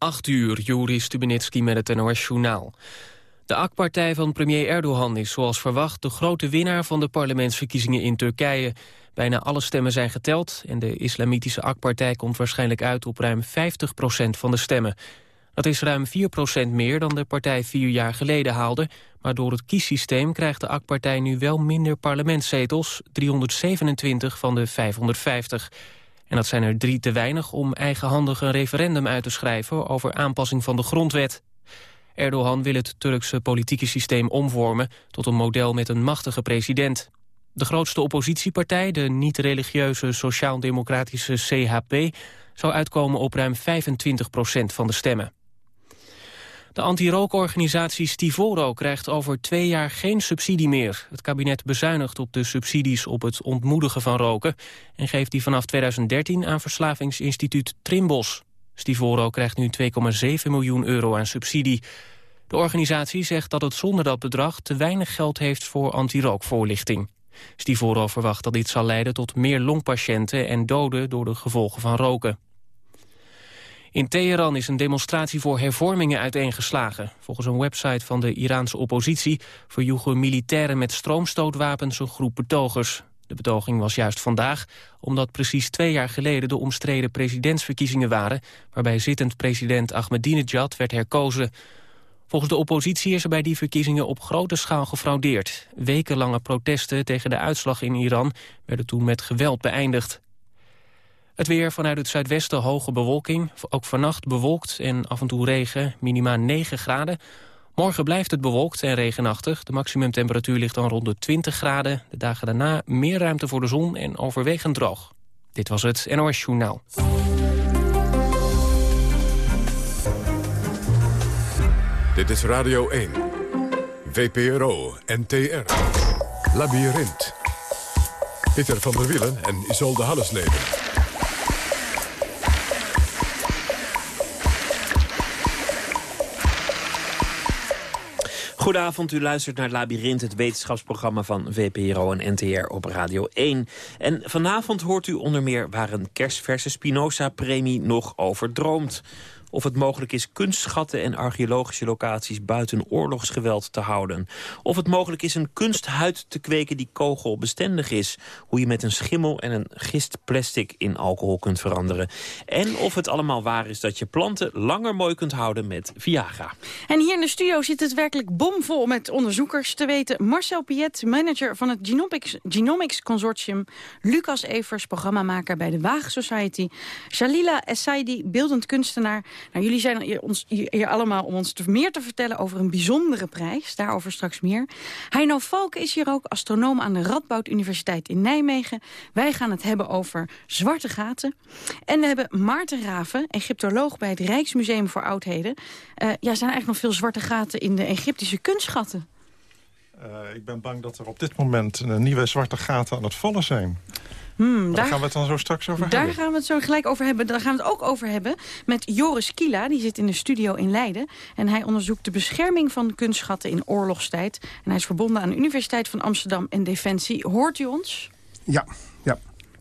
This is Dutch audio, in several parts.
8 uur, Juri Stubenitski met het NOS-journaal. De AK-partij van premier Erdogan is zoals verwacht... de grote winnaar van de parlementsverkiezingen in Turkije. Bijna alle stemmen zijn geteld... en de islamitische AK-partij komt waarschijnlijk uit op ruim 50% van de stemmen. Dat is ruim 4% meer dan de partij vier jaar geleden haalde... maar door het kiessysteem krijgt de AK-partij nu wel minder parlementszetels... 327 van de 550. En dat zijn er drie te weinig om eigenhandig een referendum uit te schrijven... over aanpassing van de grondwet. Erdogan wil het Turkse politieke systeem omvormen... tot een model met een machtige president. De grootste oppositiepartij, de niet-religieuze sociaal-democratische CHP... zou uitkomen op ruim 25% van de stemmen. De anti-rookorganisatie Stivoro krijgt over twee jaar geen subsidie meer. Het kabinet bezuinigt op de subsidies op het ontmoedigen van roken... en geeft die vanaf 2013 aan verslavingsinstituut Trimbos. Stivoro krijgt nu 2,7 miljoen euro aan subsidie. De organisatie zegt dat het zonder dat bedrag te weinig geld heeft voor anti-rookvoorlichting. Stivoro verwacht dat dit zal leiden tot meer longpatiënten en doden door de gevolgen van roken. In Teheran is een demonstratie voor hervormingen uiteengeslagen. Volgens een website van de Iraanse oppositie... verjoegen militairen met stroomstootwapens een groep betogers. De betoging was juist vandaag, omdat precies twee jaar geleden... de omstreden presidentsverkiezingen waren... waarbij zittend president Ahmadinejad werd herkozen. Volgens de oppositie is er bij die verkiezingen op grote schaal gefraudeerd. Wekenlange protesten tegen de uitslag in Iran... werden toen met geweld beëindigd. Het weer vanuit het zuidwesten hoge bewolking. Ook vannacht bewolkt en af en toe regen, minima 9 graden. Morgen blijft het bewolkt en regenachtig. De maximumtemperatuur ligt dan rond de 20 graden. De dagen daarna meer ruimte voor de zon en overwegend droog. Dit was het NOS Journaal. Dit is Radio 1. VPRO NTR. Labyrinth. Pieter van der Wielen en Isolde Hallesleden. Goedenavond, u luistert naar Labyrinth, het wetenschapsprogramma van VPRO en NTR op Radio 1. En vanavond hoort u onder meer waar een kerstverse Spinoza-premie nog over droomt of het mogelijk is kunstschatten en archeologische locaties buiten oorlogsgeweld te houden. Of het mogelijk is een kunsthuid te kweken die kogelbestendig is. Hoe je met een schimmel en een gist plastic in alcohol kunt veranderen. En of het allemaal waar is dat je planten langer mooi kunt houden met Viagra. En hier in de studio zit het werkelijk bomvol met onderzoekers te weten. Marcel Piet, manager van het Genomics, Genomics Consortium. Lucas Evers, programmamaker bij de Waag Society. Shalila Essaidi, beeldend kunstenaar. Nou, jullie zijn hier, ons, hier allemaal om ons meer te vertellen over een bijzondere prijs. Daarover straks meer. Heino Valken is hier ook, astronoom aan de Radboud Universiteit in Nijmegen. Wij gaan het hebben over zwarte gaten. En we hebben Maarten Raven, Egyptoloog bij het Rijksmuseum voor Oudheden. Uh, ja, zijn er eigenlijk nog veel zwarte gaten in de Egyptische kunstschatten? Uh, ik ben bang dat er op dit moment nieuwe zwarte gaten aan het vallen zijn. Hmm, daar, gaan we het dan zo straks over daar hebben. Daar gaan we het zo gelijk over hebben. Daar gaan we het ook over hebben met Joris Kila. Die zit in de studio in Leiden. En hij onderzoekt de bescherming van kunstschatten in oorlogstijd. En hij is verbonden aan de Universiteit van Amsterdam en Defensie. Hoort u ons? Ja, ja.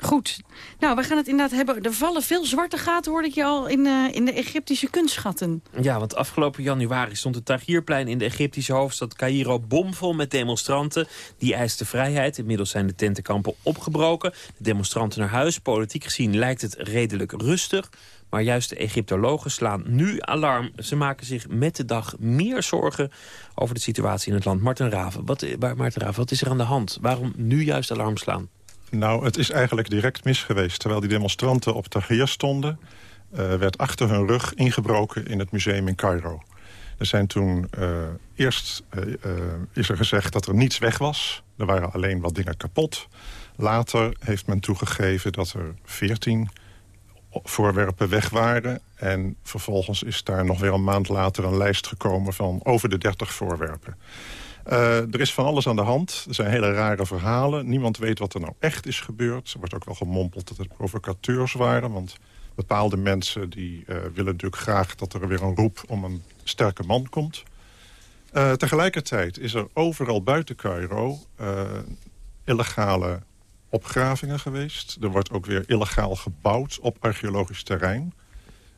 Goed. Nou, we gaan het inderdaad hebben. Er vallen veel zwarte gaten, hoorde ik je al, in, uh, in de Egyptische kunstschatten. Ja, want afgelopen januari stond het Tahrirplein in de Egyptische hoofdstad Cairo bomvol met demonstranten. Die eisten vrijheid. Inmiddels zijn de tentenkampen opgebroken. De demonstranten naar huis. Politiek gezien lijkt het redelijk rustig. Maar juist de Egyptologen slaan nu alarm. Ze maken zich met de dag meer zorgen over de situatie in het land. Martin Raven, wat, Martin Raven, wat is er aan de hand? Waarom nu juist alarm slaan? Nou, het is eigenlijk direct mis geweest. Terwijl die demonstranten op Tahrir stonden... Uh, werd achter hun rug ingebroken in het museum in Cairo. Er zijn toen... Uh, eerst uh, is er gezegd dat er niets weg was. Er waren alleen wat dingen kapot. Later heeft men toegegeven dat er veertien voorwerpen weg waren. En vervolgens is daar nog weer een maand later een lijst gekomen... van over de dertig voorwerpen. Uh, er is van alles aan de hand. Er zijn hele rare verhalen. Niemand weet wat er nou echt is gebeurd. Er wordt ook wel gemompeld dat het provocateurs waren. Want bepaalde mensen die, uh, willen natuurlijk graag dat er weer een roep om een sterke man komt. Uh, tegelijkertijd is er overal buiten Cairo illegale opgravingen geweest. Er wordt ook weer illegaal gebouwd op archeologisch terrein.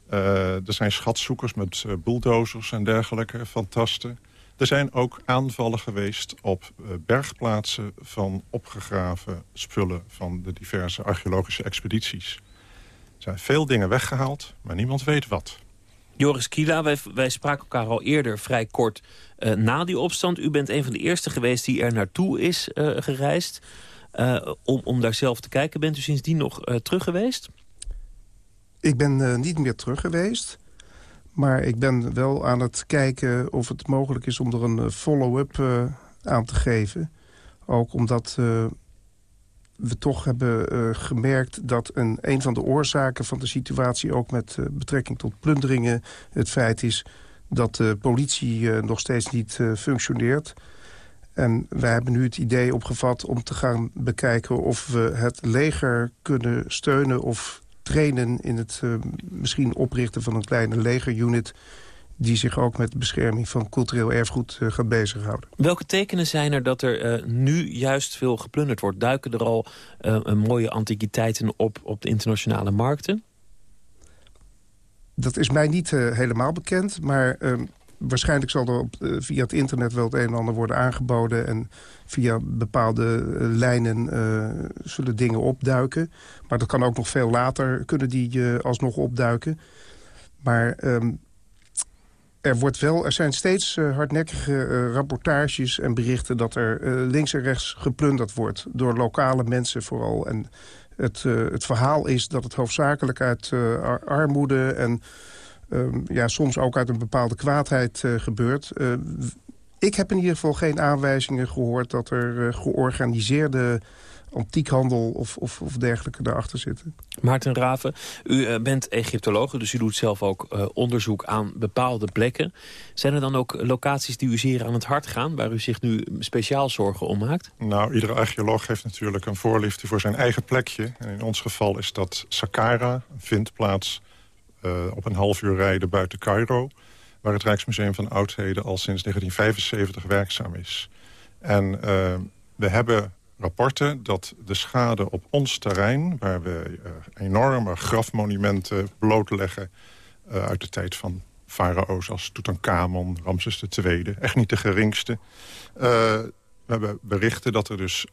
er zijn schatzoekers met bulldozers en dergelijke, fantasten. Er zijn ook aanvallen geweest op bergplaatsen van opgegraven spullen... van de diverse archeologische expedities. Er zijn veel dingen weggehaald, maar niemand weet wat. Joris Kila, wij, wij spraken elkaar al eerder vrij kort uh, na die opstand. U bent een van de eerste geweest die er naartoe is uh, gereisd. Uh, om, om daar zelf te kijken. Bent u sindsdien nog terug geweest? Ik ben niet meer terug geweest. Maar ik ben wel aan het kijken of het mogelijk is om er een follow-up aan te geven. Ook omdat we toch hebben gemerkt dat een, een van de oorzaken van de situatie... ook met betrekking tot plunderingen het feit is... dat de politie nog steeds niet functioneert. En wij hebben nu het idee opgevat om te gaan bekijken... of we het leger kunnen steunen of trainen... in het misschien oprichten van een kleine legerunit die zich ook met de bescherming van cultureel erfgoed uh, gaat bezighouden. Welke tekenen zijn er dat er uh, nu juist veel geplunderd wordt? Duiken er al uh, mooie antiquiteiten op op de internationale markten? Dat is mij niet helemaal bekend, maar ehm, waarschijnlijk zal er op, via het internet wel het een en ander worden aangeboden... en via bepaalde lijnen zullen dingen opduiken. Maar dat kan ook nog veel later, kunnen die alsnog opduiken. Maar... Um, er, wordt wel, er zijn steeds uh, hardnekkige uh, rapportages en berichten... dat er uh, links en rechts geplunderd wordt door lokale mensen vooral. En het, het verhaal is dat het hoofdzakelijk uit armoede... en ehm, ja, soms ook uit een bepaalde kwaadheid gebeurt. ik heb in ieder geval geen aanwijzingen gehoord... dat er georganiseerde antiekhandel of, of, of dergelijke daarachter zitten. Maarten Raven, u uh, bent Egyptoloog, dus u doet zelf ook uh, onderzoek aan bepaalde plekken. Zijn er dan ook locaties die u zeer aan het hart gaan... waar u zich nu speciaal zorgen om maakt? Nou, iedere archeoloog heeft natuurlijk een voorliefde voor zijn eigen plekje. En in ons geval is dat Saqqara, een vindplaats uh, op een half uur rijden buiten Cairo... waar het Rijksmuseum van Oudheden al sinds 1975 werkzaam is. En we hebben rapporten dat de schade op ons terrein... waar we uh, enorme grafmonumenten blootleggen... Uit de tijd van farao's als Tutankhamon, Ramses II... echt niet de geringste. We hebben berichten dat er dus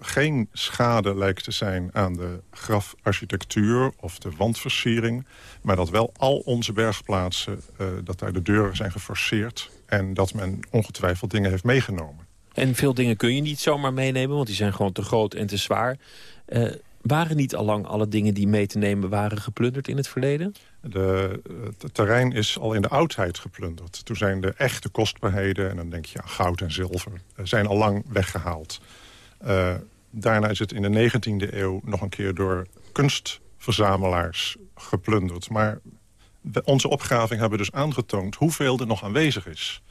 geen schade lijkt te zijn... aan de grafarchitectuur of de wandversiering... maar dat wel al onze bergplaatsen, dat daar de deuren zijn geforceerd... en dat men ongetwijfeld dingen heeft meegenomen. En veel dingen kun je niet zomaar meenemen, want die zijn gewoon te groot en te zwaar. Uh, waren niet allang alle dingen die mee te nemen waren geplunderd in het verleden? De, het terrein is al in de oudheid geplunderd. Toen zijn de echte kostbaarheden, en dan denk je aan goud en zilver... Eh, zijn al lang weggehaald. Uh, daarna is het in de 19e eeuw nog een keer door kunstverzamelaars geplunderd. Maar onze opgraving hebben dus aangetoond hoeveel er nog aanwezig is.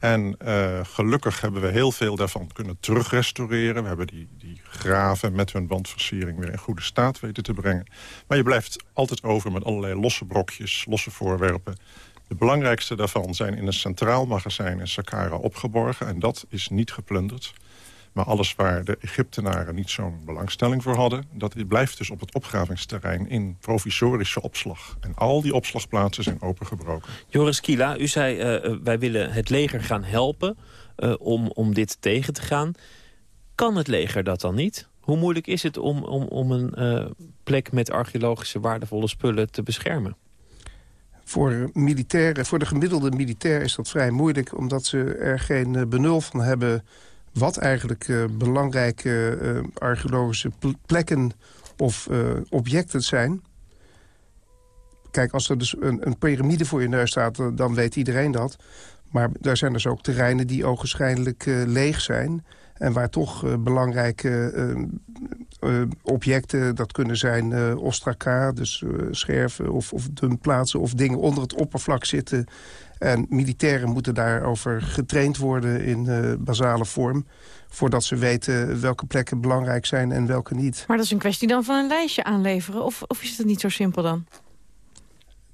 En uh, gelukkig hebben we heel veel daarvan kunnen terugrestaureren. We hebben die, die graven met hun wandversiering weer in goede staat weten te brengen. Maar je blijft altijd over met allerlei losse brokjes, losse voorwerpen. De belangrijkste daarvan zijn in een centraal magazijn in Saqqara opgeborgen. En dat is niet geplunderd. Maar alles waar de Egyptenaren niet zo'n belangstelling voor hadden... dat blijft dus op het opgravingsterrein in provisorische opslag. En al die opslagplaatsen zijn opengebroken. Joris Kila, u zei uh, wij willen het leger gaan helpen uh, om, om dit tegen te gaan. Kan het leger dat dan niet? Hoe moeilijk is het om, om, om een uh, plek met archeologische waardevolle spullen te beschermen? Voor, militairen, voor de gemiddelde militair is dat vrij moeilijk... omdat ze er geen benul van hebben wat eigenlijk uh, belangrijke uh, archeologische plekken of uh, objecten zijn. Kijk, als er dus een, een, piramide voor je neus staat, dan weet iedereen dat. Maar daar zijn dus ook terreinen die ogenschijnlijk leeg zijn... en waar toch belangrijke objecten, dat kunnen zijn ostraka, dus scherven of, of dunplaatsen... of dingen onder het oppervlak zitten en militairen moeten daarover getraind worden in uh, basale vorm voordat ze weten welke plekken belangrijk zijn en welke niet. Maar dat is een kwestie dan van een lijstje aanleveren? Of, of is het niet zo simpel dan?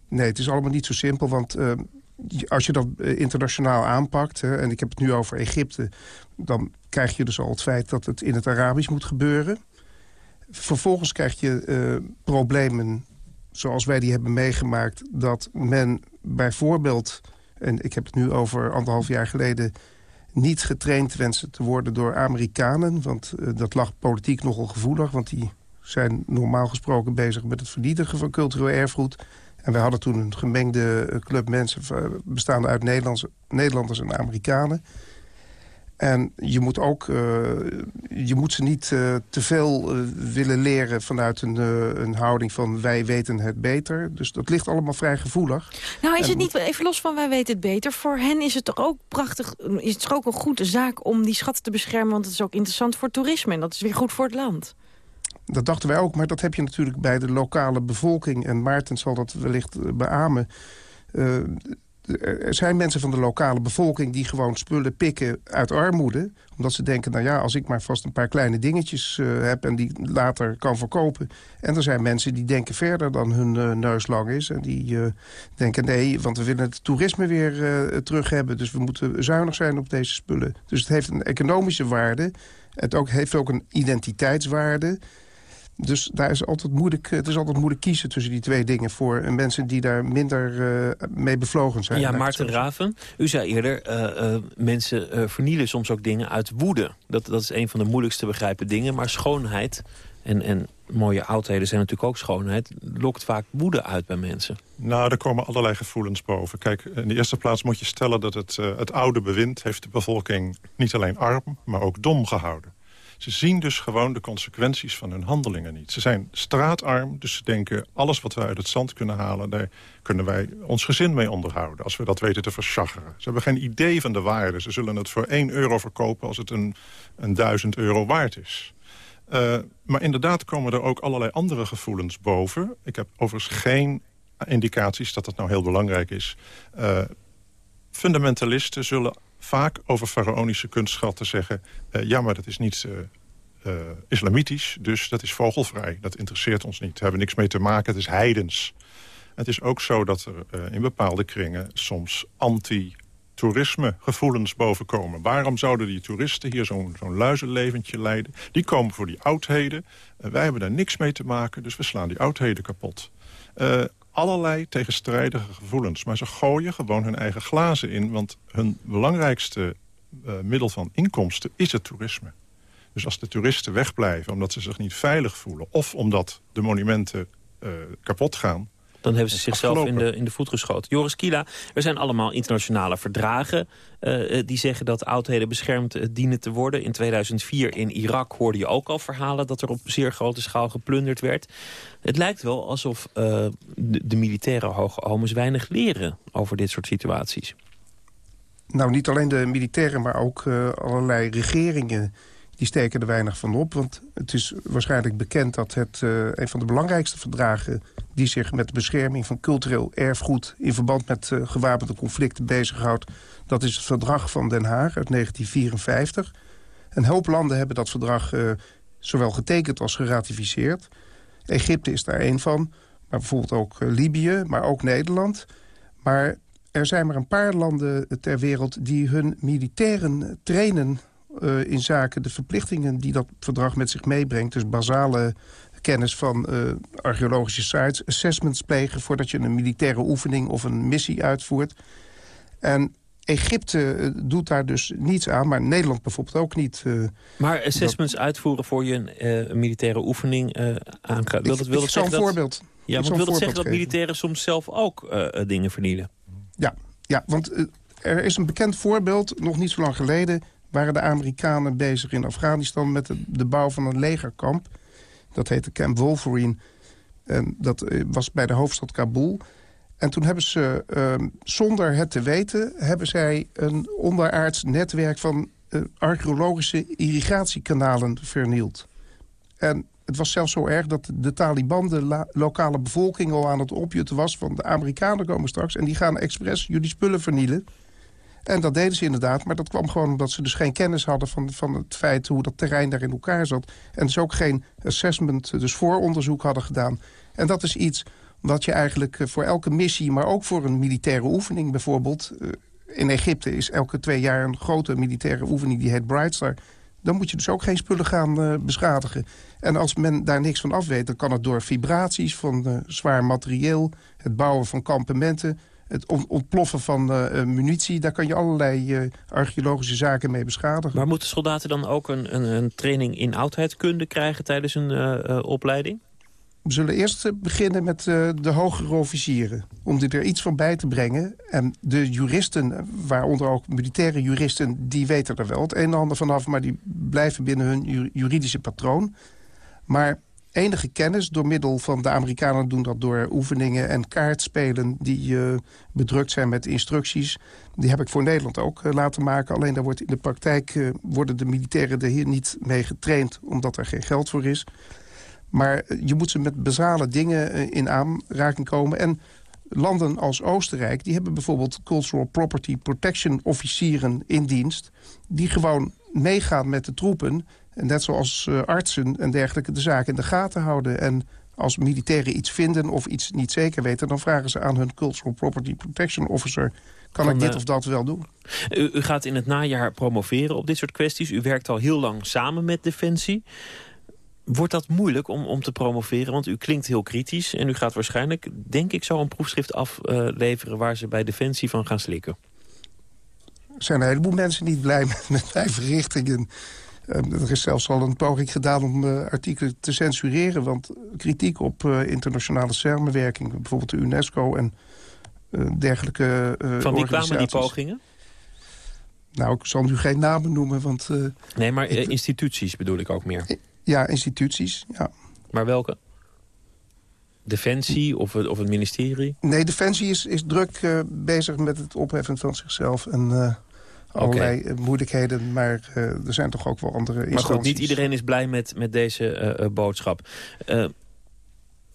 Nee, het is allemaal niet zo simpel, want uh, als je dat internationaal aanpakt... Hè, en ik heb het nu over Egypte... dan krijg je dus al het feit dat het in het Arabisch moet gebeuren. Vervolgens krijg je problemen zoals wij die hebben meegemaakt... dat men bijvoorbeeld, en ik heb het nu over anderhalf jaar geleden... niet getraind wensen te worden door Amerikanen. Want uh, dat lag politiek nogal gevoelig. Want die zijn normaal gesproken bezig met het vernietigen van cultureel erfgoed. En wij hadden toen een gemengde club mensen... bestaande uit Nederlanders en Amerikanen. En je moet ook, uh, je moet ze niet uh, te veel uh, willen leren vanuit een, een houding van wij weten het beter. Dus dat ligt allemaal vrij gevoelig. Nou is het niet, even los van wij weten het beter, voor hen is het toch ook prachtig, is het toch ook een goede zaak om die schatten te beschermen, want het is ook interessant voor toerisme en dat is weer goed voor het land. Dat dachten wij ook, maar dat heb je natuurlijk bij de lokale bevolking. En Maarten zal dat wellicht beamen er zijn mensen van de lokale bevolking die gewoon spullen pikken uit armoede. Omdat ze denken, nou ja, als ik maar vast een paar kleine dingetjes uh, heb... en die later kan verkopen. En er zijn mensen die denken verder dan hun uh, neus lang is. En die uh, denken, nee, want we willen het toerisme weer terug hebben. Dus we moeten zuinig zijn op deze spullen. Dus het heeft een economische waarde. Het ook, heeft ook een identiteitswaarde. Dus daar is altijd moeilijk, het is altijd moeilijk kiezen tussen die twee dingen... voor mensen die daar minder uh, mee bevlogen zijn. Ja, Maarten Raven, u zei eerder... Uh, uh, mensen vernielen soms ook dingen uit woede. Dat, dat is een van de moeilijkst te begrijpen dingen. Maar schoonheid en, en mooie oudheden zijn natuurlijk ook schoonheid... lokt vaak woede uit bij mensen. Nou, er komen allerlei gevoelens boven. Kijk, in de eerste plaats moet je stellen dat het, het oude bewind... heeft de bevolking niet alleen arm, maar ook dom gehouden. Ze zien dus gewoon de consequenties van hun handelingen niet. Ze zijn straatarm, dus ze denken... alles wat we uit het zand kunnen halen... daar kunnen wij ons gezin mee onderhouden... als we dat weten te verschacheren. Ze hebben geen idee van de waarde. Ze zullen het voor 1 euro verkopen als het een, een 1000 euro waard is. Uh, maar inderdaad komen er ook allerlei andere gevoelens boven. Ik heb overigens geen indicaties dat dat nou heel belangrijk is. Uh, fundamentalisten zullen vaak over faraonische kunstschatten zeggen... Uh, ja, maar dat is niet uh, uh, islamitisch, dus dat is vogelvrij. Dat interesseert ons niet. Daar hebben niks mee te maken, het is heidens. Het is ook zo dat er in bepaalde kringen soms anti-toerisme gevoelens bovenkomen. Waarom zouden die toeristen hier zo'n zo'n luizenleventje leiden? Die komen voor die oudheden. wij hebben daar niks mee te maken, dus we slaan die oudheden kapot allerlei tegenstrijdige gevoelens. Maar ze gooien gewoon hun eigen glazen in. Want hun belangrijkste uh, middel van inkomsten is het toerisme. Dus als de toeristen wegblijven omdat ze zich niet veilig voelen... of omdat de monumenten uh, kapot gaan dan hebben ze zichzelf in de, in de voet geschoten. Joris Kila, er zijn allemaal internationale verdragen... Uh, die zeggen dat oudheden beschermd uh, dienen te worden. In 2004 in Irak hoorde je ook al verhalen... dat er op zeer grote schaal geplunderd werd. Het lijkt wel alsof uh, de, de militaire hoge weinig leren... over dit soort situaties. Nou, niet alleen de militairen, maar ook allerlei regeringen die steken er weinig van op. Want het is waarschijnlijk bekend dat het uh, een van de belangrijkste verdragen... die zich met de bescherming van cultureel erfgoed... in verband met uh, gewapende conflicten bezighoudt... dat is het verdrag van Den Haag uit 1954. Een hoop landen hebben dat verdrag uh, zowel getekend als geratificeerd. Egypte is daar één van, maar bijvoorbeeld ook Libië, maar ook Nederland. Maar er zijn maar een paar landen ter wereld die hun militairen trainen uh, in zaken de verplichtingen die dat verdrag met zich meebrengt. Dus basale kennis van uh, archeologische sites, assessments plegen... voordat je een militaire oefening of een missie uitvoert. En Egypte uh, doet daar dus niets aan, maar Nederland bijvoorbeeld ook niet. Uh, maar assessments dat... uitvoeren voor je een, militaire oefening uh, aangaat... Wil dat, wil zeggen dat... voorbeeld. Ja, maar wil dat zeggen dat militairen soms zelf ook dingen vernielen? Ja, ja want er is een bekend voorbeeld, nog niet zo lang geleden waren de Amerikanen bezig in Afghanistan... met de, bouw van een legerkamp. Dat heette Camp Wolverine. Dat eh, was bij de hoofdstad Kabul. En toen hebben ze, uh, zonder het te weten... hebben zij een onderaards netwerk van uh, archeologische irrigatiekanalen vernield. En het was zelfs zo erg dat de Taliban de lokale bevolking al aan het opjutten was... van de Amerikanen komen straks en die gaan expres jullie spullen vernielen... En dat deden ze inderdaad, maar dat kwam gewoon omdat ze dus geen kennis hadden... van, van het feit hoe dat terrein daar in elkaar zat. En dus ook geen assessment, dus vooronderzoek hadden gedaan. En dat is iets wat je eigenlijk eh, voor elke missie... maar ook voor een militaire oefening bijvoorbeeld... Eh, in Egypte is elke twee jaar een grote militaire oefening, die heet Bright Star dan moet je dus ook geen spullen gaan beschadigen. En als men daar niks van af weet, dan kan het door vibraties van zwaar materieel... het bouwen van kampementen, het ontploffen van munitie... daar kan je allerlei archeologische zaken mee beschadigen. Maar moeten soldaten dan ook een, een, een training in oudheidkunde krijgen tijdens hun opleiding? We zullen eerst eh, beginnen met de hogere officieren. Om er iets van bij te brengen. En de juristen, waaronder ook militaire juristen... die weten er wel het een en ander vanaf... maar die blijven binnen hun juridische patroon. Maar enige kennis door middel van de Amerikanen doen dat door oefeningen en kaartspelen... die uh, bedrukt zijn met instructies. Die heb ik voor Nederland ook laten maken. Alleen daar wordt in de praktijk worden de militairen er hier niet mee getraind... omdat er geen geld voor is... Maar je moet ze met basale dingen eh, in aanraking komen. En landen als Oostenrijk, die hebben bijvoorbeeld Cultural Property Protection officieren in dienst. Die gewoon meegaan met de troepen. En net zoals uh, artsen en dergelijke de zaak in de gaten houden. En als militairen iets vinden of iets niet zeker weten... dan vragen ze aan hun Cultural Property Protection Officer... kan ik dit of dat wel doen? U, u, gaat in het najaar promoveren op dit soort kwesties. U werkt al heel lang samen met Defensie. Wordt dat moeilijk om, om te promoveren? Want u klinkt heel kritisch en u gaat waarschijnlijk, denk ik, zo een proefschrift afleveren... waar ze bij Defensie van gaan slikken. Er zijn een heleboel mensen niet blij met, met mijn verrichtingen. Uh, er is zelfs al een poging gedaan om uh, artikelen te censureren. Want kritiek op uh, internationale samenwerking, bijvoorbeeld de UNESCO en dergelijke Van wie kwamen die pogingen? Nou, ik zal nu geen namen noemen, want... nee, maar instituties bedoel ik ook meer. Ja, instituties, ja. Maar welke? Defensie of het, of het ministerie? Nee, Defensie is, is druk uh, bezig met het opheffen van zichzelf... en uh, allerlei okay. moeilijkheden, maar uh, er zijn toch ook wel andere instanties. Maar goed, niet iedereen is blij met, met deze boodschap.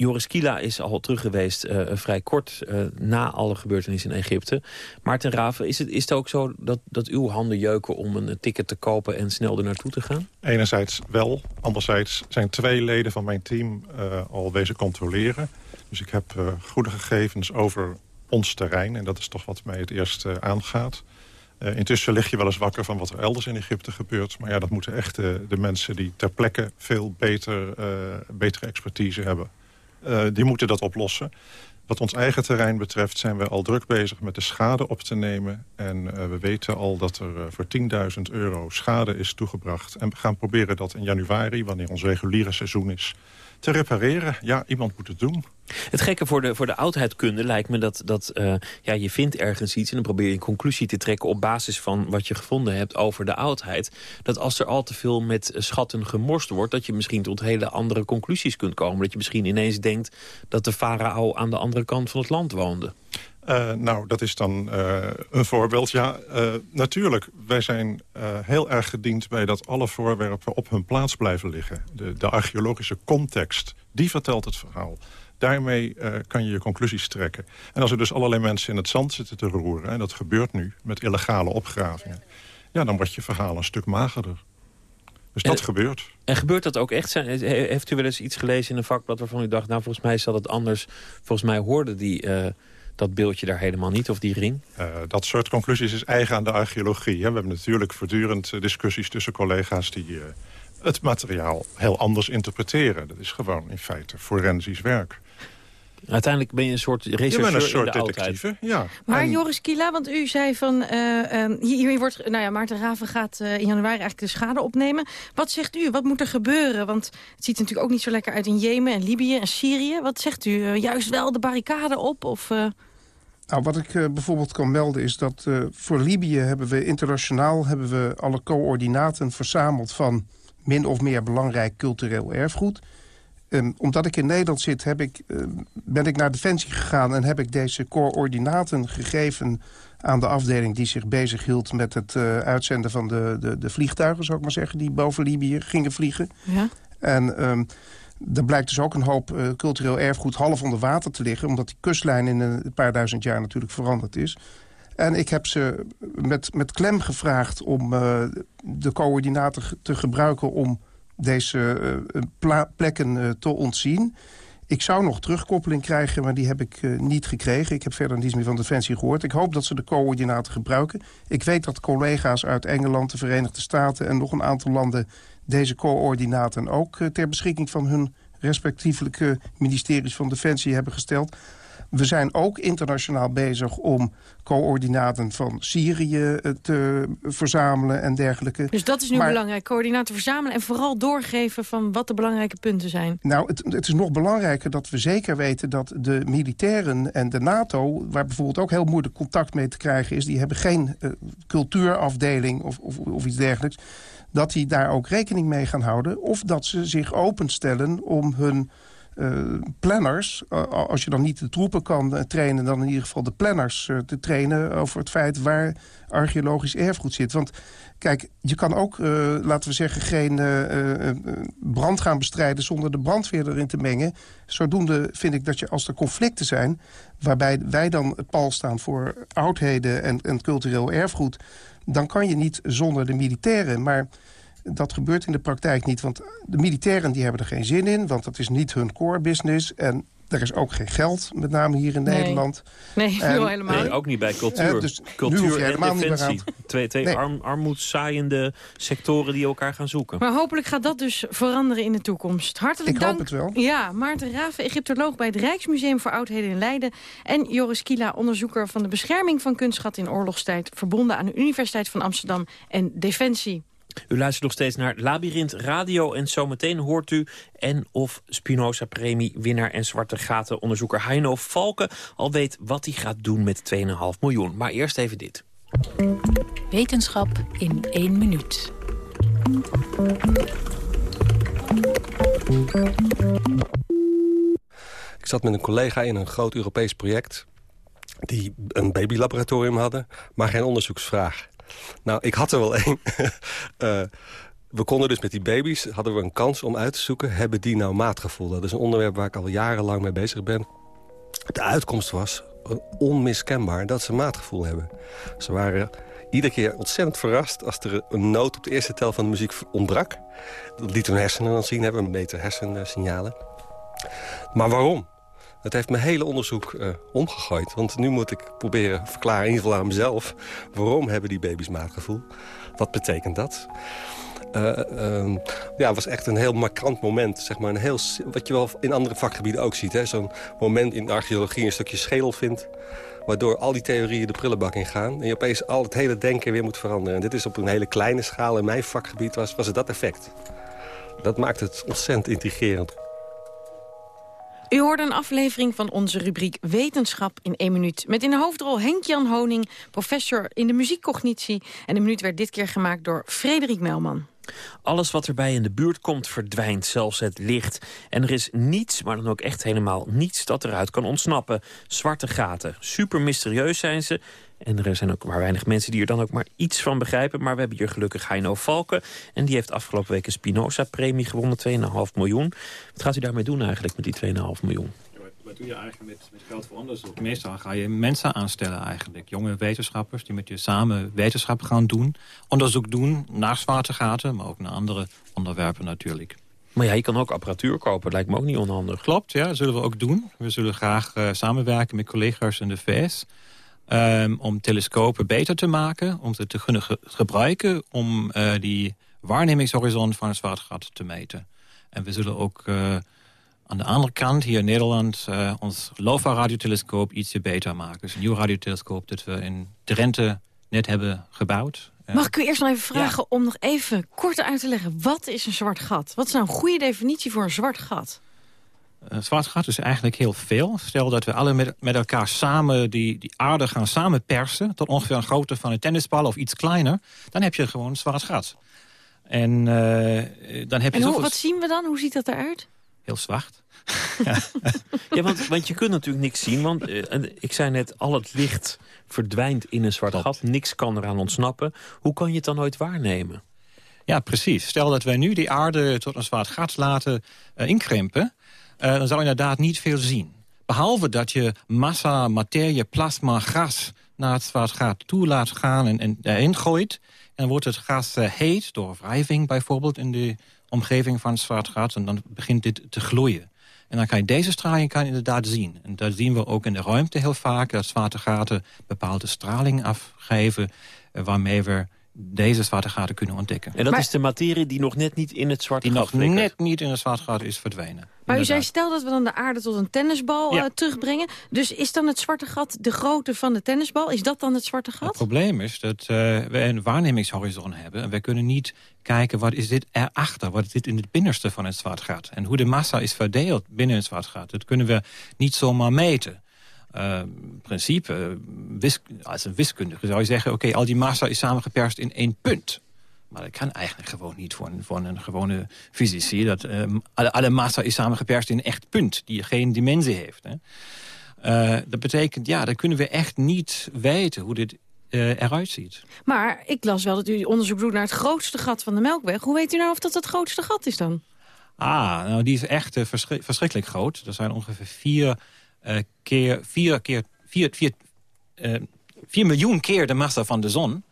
Joris Kila is al terug geweest uh, vrij kort uh, na alle gebeurtenissen in Egypte. Maarten Raven, is het, is het ook zo dat, dat uw handen jeuken om een ticket te kopen en snel er naartoe te gaan? Enerzijds wel. Anderzijds zijn twee leden van mijn team uh, al wezen controleren. Dus ik heb goede gegevens over ons terrein. En dat is toch wat mij het eerst aangaat. Intussen lig je wel eens wakker van wat er elders in Egypte gebeurt. Maar ja, dat moeten echt de mensen die ter plekke veel beter, betere expertise hebben die moeten dat oplossen. Wat ons eigen terrein betreft zijn we al druk bezig met de schade op te nemen. En we weten al dat er voor 10.000 euro schade is toegebracht. En we gaan proberen dat in januari, wanneer ons reguliere seizoen is te repareren. Ja, iemand moet het doen. Het gekke voor de, voor de oudheidkunde lijkt me dat, dat uh, ja, je vindt ergens iets... en dan probeer je een conclusie te trekken op basis van wat je gevonden hebt over de oudheid. Dat als er al te veel met schatten gemorst wordt... dat je misschien tot hele andere conclusies kunt komen. Dat je misschien ineens denkt dat de farao aan de andere kant van het land woonde. Uh, nou, dat is dan uh, een voorbeeld. Ja, uh, natuurlijk, wij zijn heel erg gediend bij dat alle voorwerpen op hun plaats blijven liggen. De, de archeologische context, die vertelt het verhaal. Daarmee kan je je conclusies trekken. En als er dus allerlei mensen in het zand zitten te roeren... en dat gebeurt nu met illegale opgravingen... ja, dan wordt je verhaal een stuk magerder. Dus dat gebeurt. En gebeurt dat ook echt? Heeft u wel eens iets gelezen in een vakblad waarvan u dacht... nou, volgens mij zal het anders. Volgens mij hoorde die dat beeldje daar helemaal niet, of die ring? Uh, dat soort conclusies is eigen aan de archeologie. Hè. We hebben natuurlijk voortdurend eh, discussies tussen collega's... die uh, het materiaal heel anders interpreteren. Dat is gewoon in feite forensisch werk. Uiteindelijk ben je een soort rechercheur een soort in de detectieve, ja. Maar Joris Kila, want u zei van... Uh, hier, hier, wordt, nou ja, Maarten Raven gaat uh, in januari eigenlijk de schade opnemen. Wat zegt u? Wat moet er gebeuren? Want het ziet er natuurlijk ook niet zo lekker uit in Jemen en Libië en Syrië. Wat zegt u? juist wel de barricade op? Of... Nou, wat ik uh, bijvoorbeeld kan melden is dat uh, voor Libië hebben we internationaal hebben we alle coördinaten verzameld van min of meer belangrijk cultureel erfgoed. Um, omdat ik in Nederland zit, heb ik, uh, ben ik naar Defensie gegaan... en heb ik deze coördinaten gegeven aan de afdeling... die zich bezighield met het uitzenden van de, de, de, vliegtuigen, zou ik maar zeggen... die boven Libië gingen vliegen. Ja. En um, er blijkt dus ook een hoop uh, cultureel erfgoed half onder water te liggen... omdat die kustlijn in een paar duizend jaar natuurlijk veranderd is. En ik heb ze met, met klem gevraagd om uh, de coördinaten te gebruiken... om deze uh, plekken te ontzien. Ik zou nog terugkoppeling krijgen, maar die heb ik niet gekregen. Ik heb verder niets meer van Defensie gehoord. Ik hoop dat ze de coördinaten gebruiken. Ik weet dat collega's uit Engeland, de Verenigde Staten... en nog een aantal landen deze coördinaten ook ter beschikking van hun respectievelijke ministeries van Defensie hebben gesteld. We zijn ook internationaal bezig om coördinaten van Syrië eh, te verzamelen en dergelijke. Dus dat is nu belangrijk, coördinaten verzamelen... en vooral doorgeven van wat de belangrijke punten zijn. Nou, het, het, is nog belangrijker dat we zeker weten dat de militairen en de NATO... waar bijvoorbeeld ook heel moeilijk contact mee te krijgen is... die hebben geen uh, cultuurafdeling of, of, of iets dergelijks dat die daar ook rekening mee gaan houden... of dat ze zich openstellen om hun planners... Uh, als je dan niet de troepen kan uh, trainen... dan in ieder geval de planners te trainen over het feit... waar archeologisch erfgoed zit. Want kijk, je kan ook, laten we zeggen... geen brand gaan bestrijden zonder de brandweer erin te mengen. Zodoende vind ik dat je als er conflicten zijn... waarbij wij dan het pal staan voor oudheden en, en cultureel erfgoed dan kan je niet zonder de militairen. Maar dat gebeurt in de praktijk niet, want de militairen die hebben er geen zin in... want dat is niet hun core business. En er is ook geen geld, met name hier in Nederland. Nee, en, helemaal nee, ook niet bij cultuur. Uh, dus cultuur en defensie. Twee, twee nee. arm, armoedzaaiende sectoren die elkaar gaan zoeken. Maar hopelijk gaat dat dus veranderen in de toekomst. Hartelijk Ik dank. hoop het wel. Ja, Maarten Raven, Egyptoloog bij het Rijksmuseum voor Oudheden in Leiden. En Joris Kila, onderzoeker van de bescherming van kunstschat in oorlogstijd... verbonden aan de Universiteit van Amsterdam en Defensie. U luistert nog steeds naar Labyrinth Radio en zometeen hoort u... en of Spinoza-premie, winnaar en zwarte gaten onderzoeker Heino Valken... al weet wat hij gaat doen met 2,5 miljoen. Maar eerst even dit. Wetenschap in één minuut. Ik zat met een collega in een groot Europees project... die een babylaboratorium hadden, maar geen onderzoeksvraag. Nou, ik had er wel één. uh, we konden dus met die baby's, hadden we een kans om uit te zoeken... hebben die nou maatgevoel? Dat is een onderwerp waar ik al jarenlang mee bezig ben. De uitkomst was onmiskenbaar dat ze maatgevoel hebben. Ze waren iedere keer ontzettend verrast als er een noot op de eerste tel van de muziek ontbrak. Dat liet hun hersenen dan zien, hebben een hersensignalen. Maar waarom? Het heeft mijn hele onderzoek uh, omgegooid. Want nu moet ik proberen verklaren, in ieder geval aan mezelf... waarom hebben die baby's maatgevoel? Wat betekent dat? Uh, uh, ja, het was echt een heel markant moment. Zeg maar, een heel, wat je wel in andere vakgebieden ook ziet. Zo'n moment in de archeologie een stukje schedel vindt... waardoor al die theorieën de prullenbak in gaan... en je opeens al het hele denken weer moet veranderen. En dit is op een hele kleine schaal. In mijn vakgebied was, was het dat effect. Dat maakt het ontzettend intrigerend. U hoorde een aflevering van onze rubriek Wetenschap in één minuut. Met in de hoofdrol Henk-Jan Honing, professor in de muziekcognitie. En de minuut werd dit keer gemaakt door Frederik Melman. Alles wat erbij in de buurt komt verdwijnt, zelfs het licht. En er is niets, maar dan ook echt helemaal niets dat eruit kan ontsnappen. Zwarte gaten. Super mysterieus zijn ze. En er zijn ook maar weinig mensen die er dan ook maar iets van begrijpen. Maar we hebben hier gelukkig Heino Valken. En die heeft afgelopen week een Spinoza-premie gewonnen, 2,5 miljoen. Wat gaat u daarmee doen eigenlijk met die 2,5 miljoen? Wat doe je eigenlijk met, met geld voor onderzoek? Meestal ga je mensen aanstellen eigenlijk. Jonge wetenschappers die met je samen wetenschap gaan doen. Onderzoek doen naar zwarte gaten, maar ook naar andere onderwerpen natuurlijk. Maar ja, je kan ook apparatuur kopen. Dat lijkt me ook niet onhandig. Klopt, ja. Dat zullen we ook doen. We zullen graag uh, samenwerken met collega's in de VS... Um, om telescopen beter te maken, om ze te kunnen ge gebruiken... om uh, die waarnemingshorizon van een zwart gat te meten. En we zullen ook uh, aan de andere kant hier in Nederland... Uh, ons LOFA-radiotelescoop ietsje beter maken. Dus een nieuw radiotelescoop dat we in Drenthe net hebben gebouwd. Mag ik u eerst nog even vragen ja. om nog even kort uit te leggen... wat is een zwart gat? Wat is nou een goede definitie voor een zwart gat? Een zwart gat is eigenlijk heel veel. Stel dat we alle met, met elkaar samen die, die aarde gaan samenpersen... tot ongeveer een grootte van een tennisbal of iets kleiner... dan heb je gewoon een zwart gat. En, uh, dan heb je en hoe, zoveel... wat zien we dan? Hoe ziet dat eruit? Heel zwart. ja, want, want je kunt natuurlijk niks zien. Want uh, ik zei net, al het licht verdwijnt in een zwart gat. Niks kan eraan ontsnappen. Hoe kan je het dan ooit waarnemen? Ja, precies. Stel dat wij nu die aarde tot een zwart gat laten uh, inkrimpen... Uh, dan zou je inderdaad niet veel zien. Behalve dat je massa, materie, plasma, gas naar het zwart gat toe laat gaan en, en erin gooit. En dan wordt het gas heet door wrijving bijvoorbeeld in de omgeving van het zwart gat. En dan begint dit te gloeien. En dan kan je deze straling kan je inderdaad zien. En dat zien we ook in de ruimte heel vaak. Dat zwarte gaten bepaalde straling afgeven... Eh, waarmee we deze zwarte gaten kunnen ontdekken. En dat is de materie die nog net niet in het zwarte die gat nog net niet in het zwarte gat is verdwenen. Maar u zei, stel dat we dan de aarde tot een tennisbal eh, terugbrengen. Dus is dan het zwarte gat de grootte van de tennisbal? Is dat dan het zwarte gat? Het probleem is dat uh, we een waarnemingshorizon hebben. En we kunnen niet kijken wat is dit erachter. Wat is dit in het binnenste van het zwarte gat. En hoe de massa is verdeeld binnen het zwarte gat. Dat kunnen we niet zomaar meten. Uh, principe, als een wiskundige zou je zeggen... oké, al die massa is samengeperst in één punt. Maar dat kan eigenlijk gewoon niet voor een, voor een gewone fysici. Dat, uh, alle, alle, massa is samengeperst in een echt punt die geen dimensie heeft. Hè. Uh, dat betekent, ja, dan kunnen we echt niet weten hoe dit uh, eruit ziet. Maar ik las wel dat u onderzoek doet naar het grootste gat van de Melkweg. Hoe weet u nou of dat het grootste gat is dan? Ah, nou die is echt verschrik verschrikkelijk groot. Er zijn ongeveer vier keer, vier keer, vier, vier, vier miljoen keer de massa van de zon.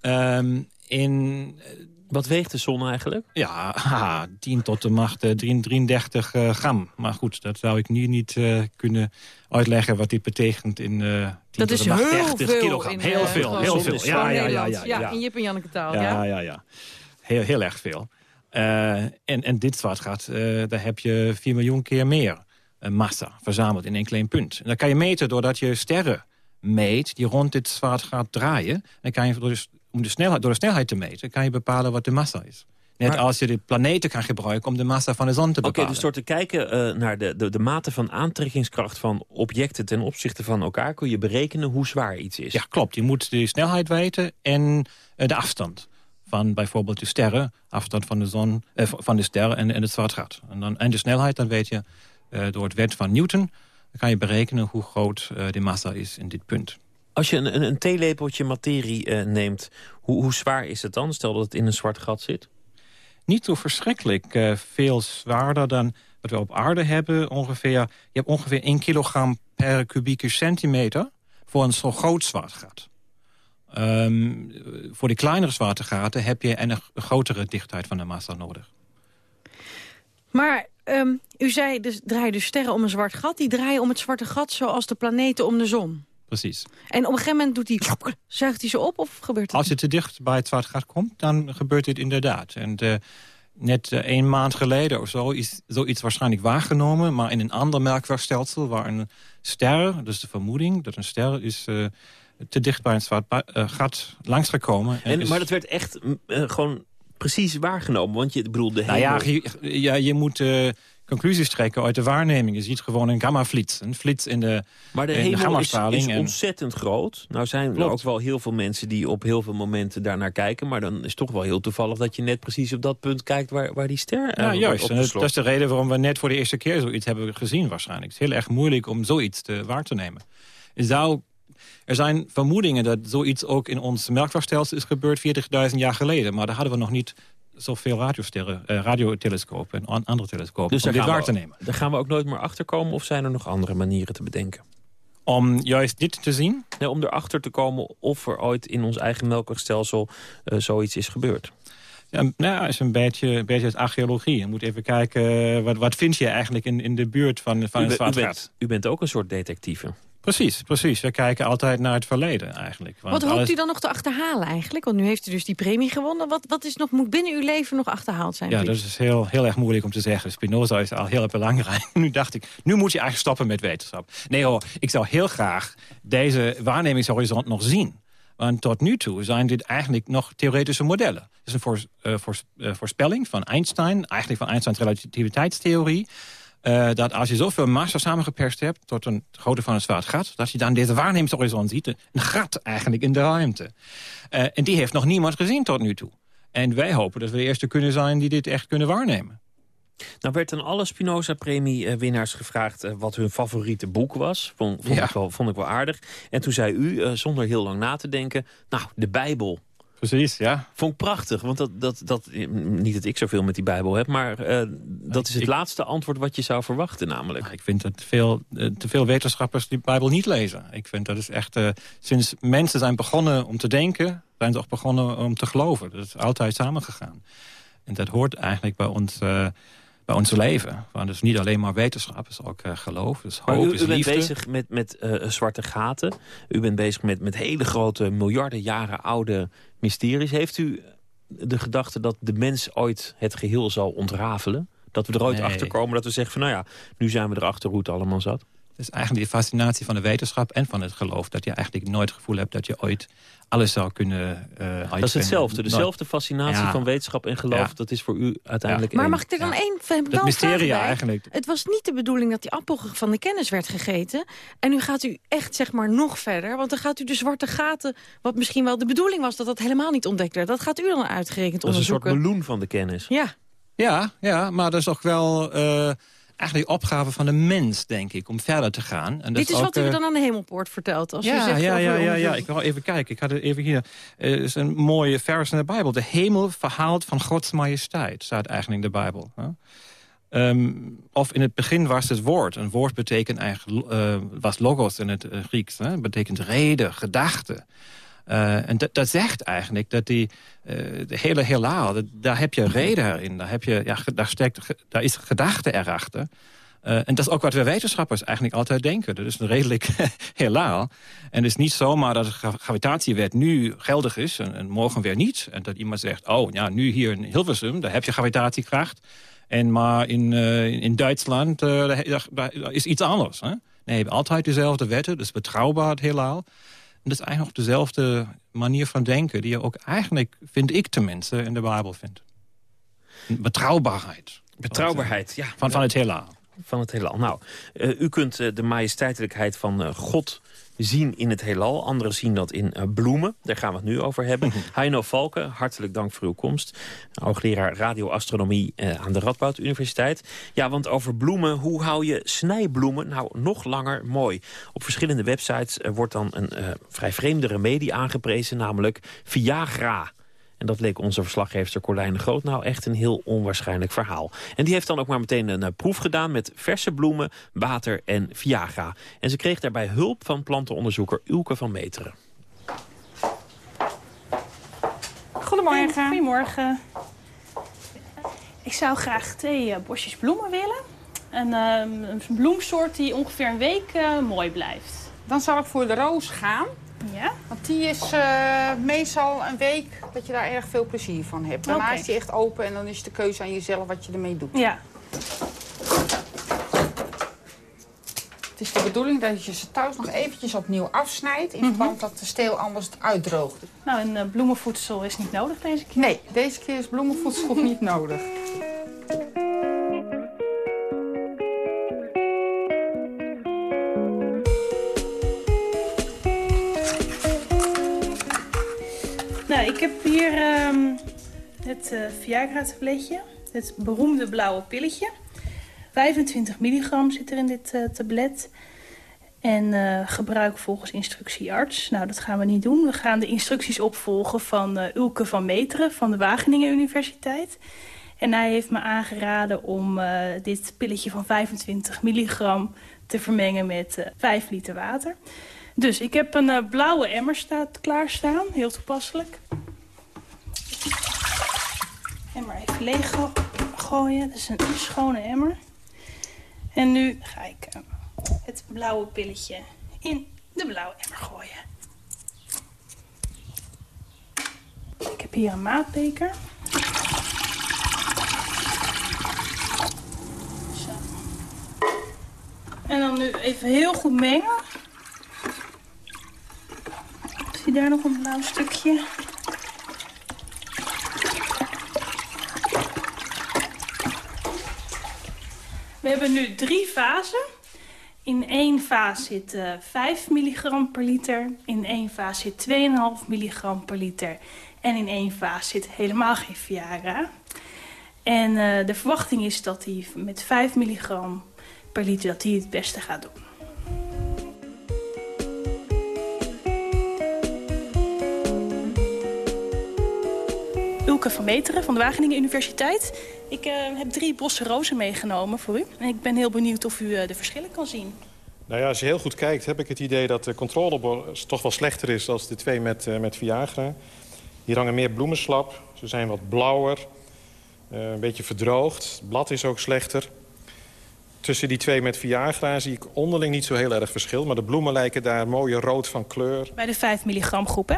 Um, in... Wat weegt de zon eigenlijk? Ja, haha, 10 tot de macht 33 uh, gram. Maar goed, dat zou ik nu niet uh, kunnen uitleggen wat dit betekent in uh, 10 dat tot is de macht heel 30 veel kilogram. In, heel veel, heel veel. Ja, ja, ja, ja, ja. in Jip en Janneke taal. Ja, ja, ja, ja. Heel, heel erg veel. en, en dit zwart gaat, daar heb je 4 miljoen keer meer massa verzameld in één klein punt. En dat kan je meten doordat je sterren meet die rond dit zwart gaat draaien. Dan kan je dus om de snelheid, door de snelheid te meten, kan je bepalen wat de massa is. Net maar, als je de planeten kan gebruiken om de massa van de zon te bepalen. Oké, dus door te kijken uh, naar de, de, de mate van aantrekkingskracht van objecten ten opzichte van elkaar... kun je berekenen hoe zwaar iets is. Ja, klopt. Je moet de snelheid weten en uh, de afstand van bijvoorbeeld de sterren, afstand van de zon, uh, van de sterren en, en het zwart gat. En, dan, en de snelheid, dan weet je door het wet van Newton... dan kan je berekenen hoe groot de massa is in dit punt. Als je een, een, een theelepeltje materie uh, neemt, hoe, hoe zwaar is het dan? Stel dat het in een zwart gat zit. Niet zo verschrikkelijk uh, veel zwaarder dan wat we op aarde hebben. Ongeveer, je hebt ongeveer 1 kilogram per kubieke centimeter voor een zo groot zwart gat. Um, voor die kleinere zwarte gaten heb je een grotere dichtheid van de massa nodig. Maar um, u zei, dus draaien de sterren om een zwart gat. Die draaien om het zwarte gat zoals de planeten om de zon. Precies. En op een gegeven moment doet hij, zuigt hij ze op of gebeurt het? Als je te dicht bij het zwart gat komt, dan gebeurt dit inderdaad. En uh, net uh, een maand geleden of zo is zoiets waarschijnlijk waargenomen... maar in een ander melkwegstelsel waar een ster, dus de vermoeding dat een ster is... Uh, te dicht bij een zwart gat langsgekomen. En, is... Maar dat werd echt gewoon precies waargenomen, want je bedoelt de nou ja, je, ja, je moet conclusies trekken uit de waarneming. Je ziet gewoon een gamma-flits. Een flits in de Maar de hemel is, is en... ontzettend groot. Nou zijn er ook wel heel veel mensen die op heel veel momenten daarnaar kijken. Maar dan is het toch wel heel toevallig dat je net precies op dat punt kijkt... waar, waar die ster Ja, juist. En dat is de reden waarom we net voor de eerste keer zoiets hebben gezien waarschijnlijk. Het is heel erg moeilijk om zoiets te, waar te nemen. Het zou er zijn vermoedingen dat zoiets ook in ons melkwegstelsel is gebeurd 40.000 jaar geleden. Maar daar hadden we nog niet zoveel radiosterren, uh, radiotelescopen en andere telescopen dus om dit waar we, te nemen. Daar gaan we ook nooit meer achter komen of zijn er nog andere manieren te bedenken? Om juist dit te zien? Nee, om erachter te komen of er ooit in ons eigen melkwegstelsel uh, zoiets is gebeurd. Ja, nou, is een beetje, een beetje het archeologie. Je moet even kijken, wat, wat vind je eigenlijk in, in de buurt van, van u, u bent, u bent ook een soort detectieve. Precies, precies. We kijken altijd naar het verleden eigenlijk. Want wat hoopt alles... u dan nog te achterhalen eigenlijk? Want nu heeft u dus die premie gewonnen. Wat, wat is nog, moet binnen uw leven nog achterhaald zijn? Ja, dat is heel, heel erg moeilijk om te zeggen. Spinoza is al heel erg belangrijk. Nu dacht ik, nu moet je eigenlijk stoppen met wetenschap. Nee hoor, ik zou heel graag deze waarnemingshorizon nog zien. Want tot nu toe zijn dit eigenlijk nog theoretische modellen. Het is een uh, voor, uh, voorspelling van Einstein, eigenlijk van Einsteins relativiteitstheorie... Uh, dat als je zoveel massa samengeperst hebt tot een grootte van een zwart gat... dat je dan deze waarnemingshorizon ziet, een gat eigenlijk in de ruimte. Uh, en die heeft nog niemand gezien tot nu toe. En wij hopen dat we de eerste kunnen zijn die dit echt kunnen waarnemen. Nou werd aan alle Spinoza-premie-winnaars gevraagd uh, wat hun favoriete boek was. Vond, vond, ja. ik wel, vond ik wel aardig. En toen zei u, zonder heel lang na te denken, nou, de Bijbel. Precies, ja. Vond ik prachtig, want dat, dat, dat, niet dat ik zoveel met die Bijbel heb... maar uh, dat is het ik, laatste antwoord wat je zou verwachten namelijk. Ik vind dat veel, uh, te veel wetenschappers die Bijbel niet lezen. Ik vind dat is echt... Uh, sinds mensen zijn begonnen om te denken... zijn ze ook begonnen om te geloven. Dat is altijd samengegaan. En dat hoort eigenlijk bij ons bij ons leven. Want dus niet alleen maar wetenschap, is ook uh, geloof, dus hoop, u, is u bent liefde. bezig met, met uh, zwarte gaten. U bent bezig met, met hele grote, miljarden jaren oude mysteries. Heeft u de gedachte dat de mens ooit het geheel zal ontrafelen? Dat we er ooit Nee. achter komen dat we zeggen van... nou ja, nu zijn we erachter hoe het allemaal zat. Is eigenlijk de fascinatie van de wetenschap en van het geloof. Dat je eigenlijk nooit het gevoel hebt dat je ooit alles zou kunnen uh, Dat is hetzelfde. Dezelfde fascinatie Ja. van wetenschap en geloof. Ja. Dat is voor u uiteindelijk Maar één. mag ik er dan Ja. één heb ik wel Dat een mysterie bij? eigenlijk. Het was niet de bedoeling dat die appel van de kennis werd gegeten. En nu gaat u echt zeg maar nog verder. Want dan gaat u de zwarte gaten, wat misschien wel de bedoeling was... dat dat helemaal niet ontdekt werd. Dat gaat u dan uitgerekend Dat is een soort onderzoeken. meloen van de kennis. Ja, Ja, ja, maar dat is ook wel eh, eigenlijk de opgave van de mens, denk ik, om verder te gaan. En dat dit is ook, wat u eh, dan aan de hemelpoort vertelt. Als u ja, zegt ja, ja, ja, ja, ik wil even kijken. Ik had het even hier. Er is een mooie vers in de Bijbel. De hemel verhaalt van Gods majesteit, staat eigenlijk in de Bijbel. Ehm, of in het begin was het woord. Een woord betekent eigenlijk, eh, was logos in het eh, Grieks. Hè? betekent reden, gedachte. Eh, en dat, zegt eigenlijk dat die eh, hele heelal, dat- daar heb je reden in. Daar, heb je, ja, daar, steekt, daar is gedachte erachter. Eh, en dat is ook wat we wetenschappers eigenlijk altijd denken. Dat is een redelijk heelal. En het is niet zomaar dat de gra- gravitatiewet nu geldig is en, en morgen weer niet. En dat iemand zegt, oh ja, nu hier in Hilversum, daar heb je gravitatiekracht. En maar in, in Duitsland, daar, is iets anders. Hè? Nee, altijd dezelfde wetten, dus betrouwbaar het heelal. En dat is eigenlijk nog dezelfde manier van denken... die je ook eigenlijk, vind ik tenminste, in de Bijbel vindt. Betrouwbaarheid. Betrouwbaarheid, ja. Van, van het heelal. van het heelal. Nou, eh, u kunt eh, de majesteitelijkheid van eh, God zien in het heelal. Anderen zien dat in eh, bloemen. Daar gaan we het nu over hebben. Heino Valken, hartelijk dank voor uw komst. Hoogleraar radioastronomie eh, aan de Radboud Universiteit. Ja, want over bloemen, hoe hou je snijbloemen nou nog langer mooi? Op verschillende websites eh, wordt dan een vrij vreemde remedie aangeprezen, namelijk Viagra. En dat leek onze verslaggever Corlijne Groot nou echt een heel onwaarschijnlijk verhaal. En die heeft dan ook maar meteen een eh, proef gedaan met verse bloemen, water en Viagra. En ze kreeg daarbij hulp van plantenonderzoeker Ulke van Meteren. Goedemorgen. Goedemorgen. Ik zou graag twee eh, bosjes bloemen willen. En, ehm, een bloemsoort die ongeveer een week eh, mooi blijft. Dan zou ik voor de roos gaan. Ja? Want die is eh, meestal een week dat je daar erg veel plezier van hebt. Daarna is die echt open en dan is de keuze aan jezelf wat je ermee doet. Ja. Het is de bedoeling dat je ze thuis nog eventjes opnieuw afsnijdt... in verband dat de steel anders uitdroogt. Nou, en eh, bloemenvoedsel is niet nodig deze keer. Nee, deze keer is bloemenvoedsel niet nodig. Heb hier ehm, het eh Viagra-tabletje. Het beroemde blauwe pilletje. 25 milligram zit er in dit eh, tablet. En eh, gebruik volgens instructie arts. Nou, dat gaan we niet doen. We gaan de instructies opvolgen van Ulke van Meteren van de Wageningen Universiteit. En hij heeft me aangeraden om dit pilletje van 25 milligram te vermengen met eh 5 liter water. Dus ik heb een blauwe emmer staat klaarstaan. Heel toepasselijk. Emmer even leeg go- gooien. Dat is een schone emmer. En nu ga ik eh, het blauwe pilletje in de blauwe emmer gooien. Ik heb hier een maatbeker. Zo. En dan nu even heel goed mengen. Zie daar nog een blauw stukje? We hebben nu drie fasen. In één fase zit eh 5 milligram per liter. In één fase zit 2,5 milligram per liter. En in één fase zit helemaal geen Viagra. En eh, de verwachting is dat hij met 5 milligram per liter dat het beste gaat doen. Ulke van Meteren van de Wageningen Universiteit. Ik eh, heb drie bossen rozen meegenomen voor u. En ik ben heel benieuwd of u eh, de verschillen kan zien. Nou ja, als je heel goed kijkt, heb ik het idee dat de controleborst toch wel slechter is dan de twee met, eh, met Viagra. Hier hangen meer bloemenslap, ze zijn wat blauwer. een beetje verdroogd. Het blad is ook slechter. Tussen die twee met Viagra zie ik onderling niet zo heel erg verschil. Maar de bloemen lijken daar mooie rood van kleur. Bij de 5 milligram groep, hè?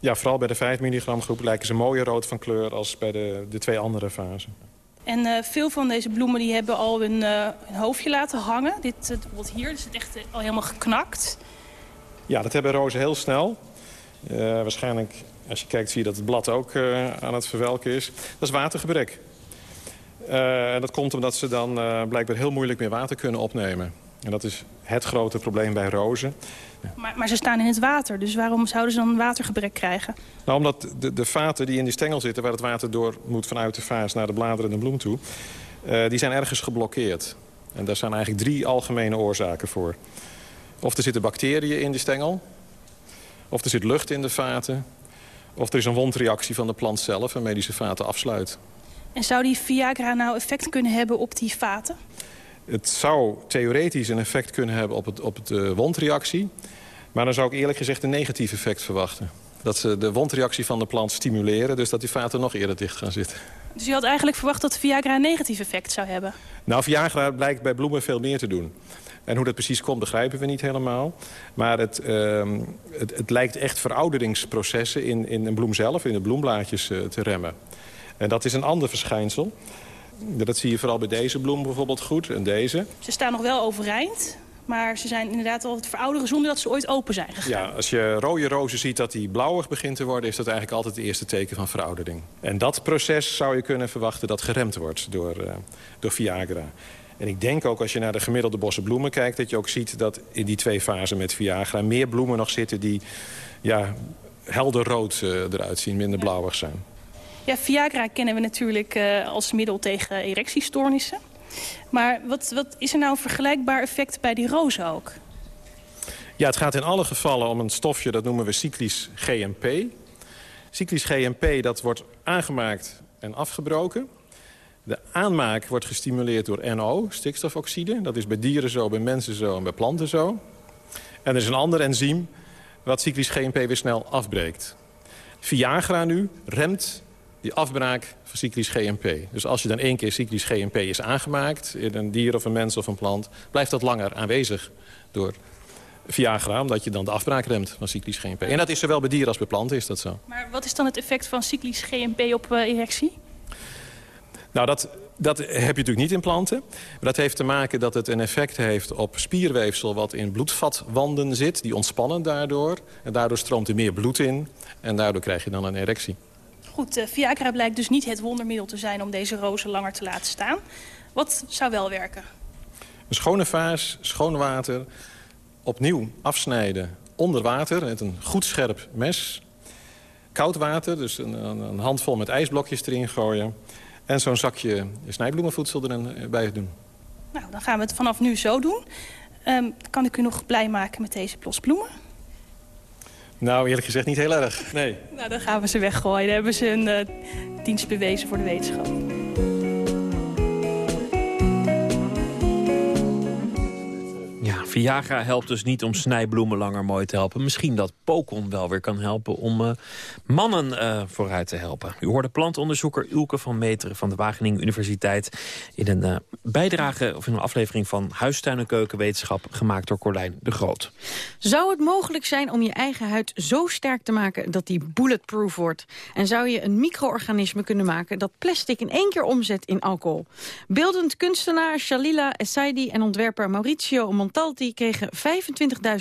Ja, vooral bij de 5 milligram groep lijken ze mooier rood van kleur... als bij de, de twee andere fasen. En uh, veel van deze bloemen die hebben al hun, hun hoofdje laten hangen. Dit uh, bijvoorbeeld hier, dus het echt al helemaal geknakt. Ja, dat hebben rozen heel snel. waarschijnlijk, als je kijkt, zie je dat het blad ook aan het verwelken is. Dat is watergebrek. en dat komt omdat ze dan blijkbaar heel moeilijk meer water kunnen opnemen. En dat is het grote probleem bij rozen. Maar, maar, ze staan in het water, dus waarom zouden ze dan watergebrek krijgen? Nou, omdat de, de vaten die in die stengel zitten... waar het water door moet vanuit de vaas naar de bladeren en de bloem toe... Uh, die zijn ergens geblokkeerd. En daar zijn eigenlijk drie algemene oorzaken voor. Of er zitten bacteriën in de stengel... of er zit lucht in de vaten... of er is een wondreactie van de plant zelf... waarmee die zijn vaten afsluit. En zou die Viagra nou effect kunnen hebben op die vaten? Het zou theoretisch een effect kunnen hebben op, het, op de eh, wondreactie. Maar dan zou ik eerlijk gezegd een negatief effect verwachten. Dat ze de wondreactie van de plant stimuleren... dus dat die vaten nog eerder dicht gaan zitten. Dus je had eigenlijk verwacht dat Viagra een negatief effect zou hebben? Nou, Viagra blijkt bij bloemen veel meer te doen. En hoe dat precies komt, begrijpen we niet helemaal. Maar het, uh, het, het, lijkt echt verouderingsprocessen in, in een bloem zelf... in de bloemblaadjes uh, te remmen. En dat is een ander verschijnsel. Dat zie je vooral bij deze bloem bijvoorbeeld goed en deze. Ze staan nog wel overeind, maar ze zijn inderdaad al het verouderen zonder dat ze ooit open zijn gegaan. Ja, als je rode rozen ziet dat die blauwig begint te worden... is dat eigenlijk altijd het eerste teken van veroudering. En dat proces zou je kunnen verwachten dat geremd wordt door, uh, door Viagra. En ik denk ook als je naar de gemiddelde bossen bloemen kijkt... dat je ook ziet dat in die twee fasen met Viagra... meer bloemen nog zitten die ja, helder rood uh, eruit zien, minder blauwig zijn. Ja, Viagra kennen we natuurlijk uh, als middel tegen erectiestoornissen. Maar wat, wat is er nou een vergelijkbaar effect bij die rozen ook? Ja, het gaat in alle gevallen om een stofje, dat noemen we cyclisch GMP. Cyclisch GMP, dat wordt aangemaakt en afgebroken. De aanmaak wordt gestimuleerd door NO, stikstofoxide. Dat is bij dieren zo, bij mensen zo en bij planten zo. En er is een ander enzym wat cyclisch GMP weer snel afbreekt. Viagra nu remt die afbraak van cyclisch GMP. Dus als je dan één keer cyclisch GMP is aangemaakt... in een dier of een mens of een plant... blijft dat langer aanwezig door Viagra... omdat je dan de afbraak remt van cyclisch GMP. En dat is zowel bij dieren als bij planten is dat zo. Maar wat is dan het effect van cyclisch GMP op uh, erectie? Nou, dat, dat heb je natuurlijk niet in planten. Maar dat heeft te maken dat het een effect heeft op spierweefsel... wat in bloedvatwanden zit. Die ontspannen daardoor. En daardoor stroomt er meer bloed in. En daardoor krijg je dan een erectie. Goed, uh, Viagra blijkt dus niet het wondermiddel te zijn om deze rozen langer te laten staan. Wat zou wel werken? Een schone vaas, schoon water, opnieuw afsnijden onder water met een goed scherp mes. Koud water, dus een, een handvol met ijsblokjes erin gooien. En zo'n zakje snijbloemenvoedsel erbij doen. Nou, dan gaan we het vanaf nu zo doen. Um, kan ik u nog blij maken met deze plosbloemen? Nou, eerlijk gezegd niet heel erg, nee. Nou, dan gaan we ze weggooien. Dan hebben ze een uh, dienst bewezen voor de wetenschap. Viagra helpt dus niet om snijbloemen langer mooi te helpen. Misschien dat Pokon wel weer kan helpen om uh, mannen uh, vooruit te helpen. U hoorde plantonderzoeker Ulke van Meteren van de Wageningen Universiteit... in een uh, bijdrage of in een aflevering van Huistuin- en Keukenwetenschap... gemaakt door Corlijn de Groot. Zou het mogelijk zijn om je eigen huid zo sterk te maken... dat die bulletproof wordt? En zou je een micro-organisme kunnen maken... dat plastic in één keer omzet in alcohol? Beeldend kunstenaar Shalila Essaidi en ontwerper Mauricio Montalti kregen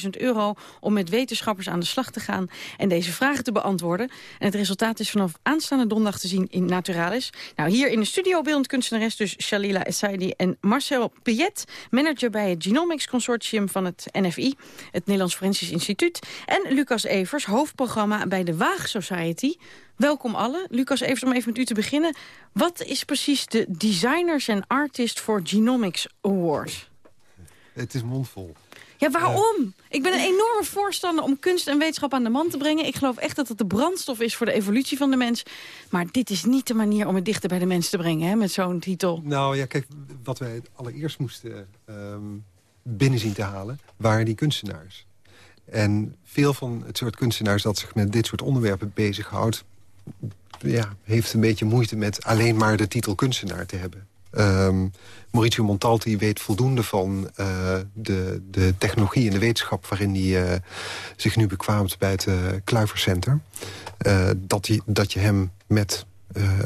25.000 euro om met wetenschappers aan de slag te gaan en deze vragen te beantwoorden. En het resultaat is vanaf aanstaande donderdag te zien in Naturalis. Nou, hier in de studio beeldend kunstenares dus Shalila Essaidi en Marcel Piet, manager bij het Genomics Consortium van het NFI, het Nederlands Forensisch Instituut. En Lucas Evers, hoofdprogramma bij de Waag Society. Welkom allen. Lucas, even om even met u te beginnen. Wat is precies de Designers and Artists for Genomics Award? Het is mondvol. Ja, waarom? ik ben een enorme voorstander om kunst en wetenschap aan de man te brengen. Ik geloof echt dat het de brandstof is voor de evolutie van de mens. Maar dit is niet de manier om het dichter bij de mens te brengen, hè, met zo'n titel. Nou ja, kijk, wat wij allereerst moesten um, binnen zien te halen, waren die kunstenaars. En veel van het soort kunstenaars dat zich met dit soort onderwerpen bezighoudt... ja, heeft een beetje moeite met alleen maar de titel kunstenaar te hebben. Um, Maurizio Montalti weet voldoende van uh, de, de technologie en de wetenschap... waarin hij uh, zich nu bekwaamt bij het uh, Kluivercenter. dat, dat je hem met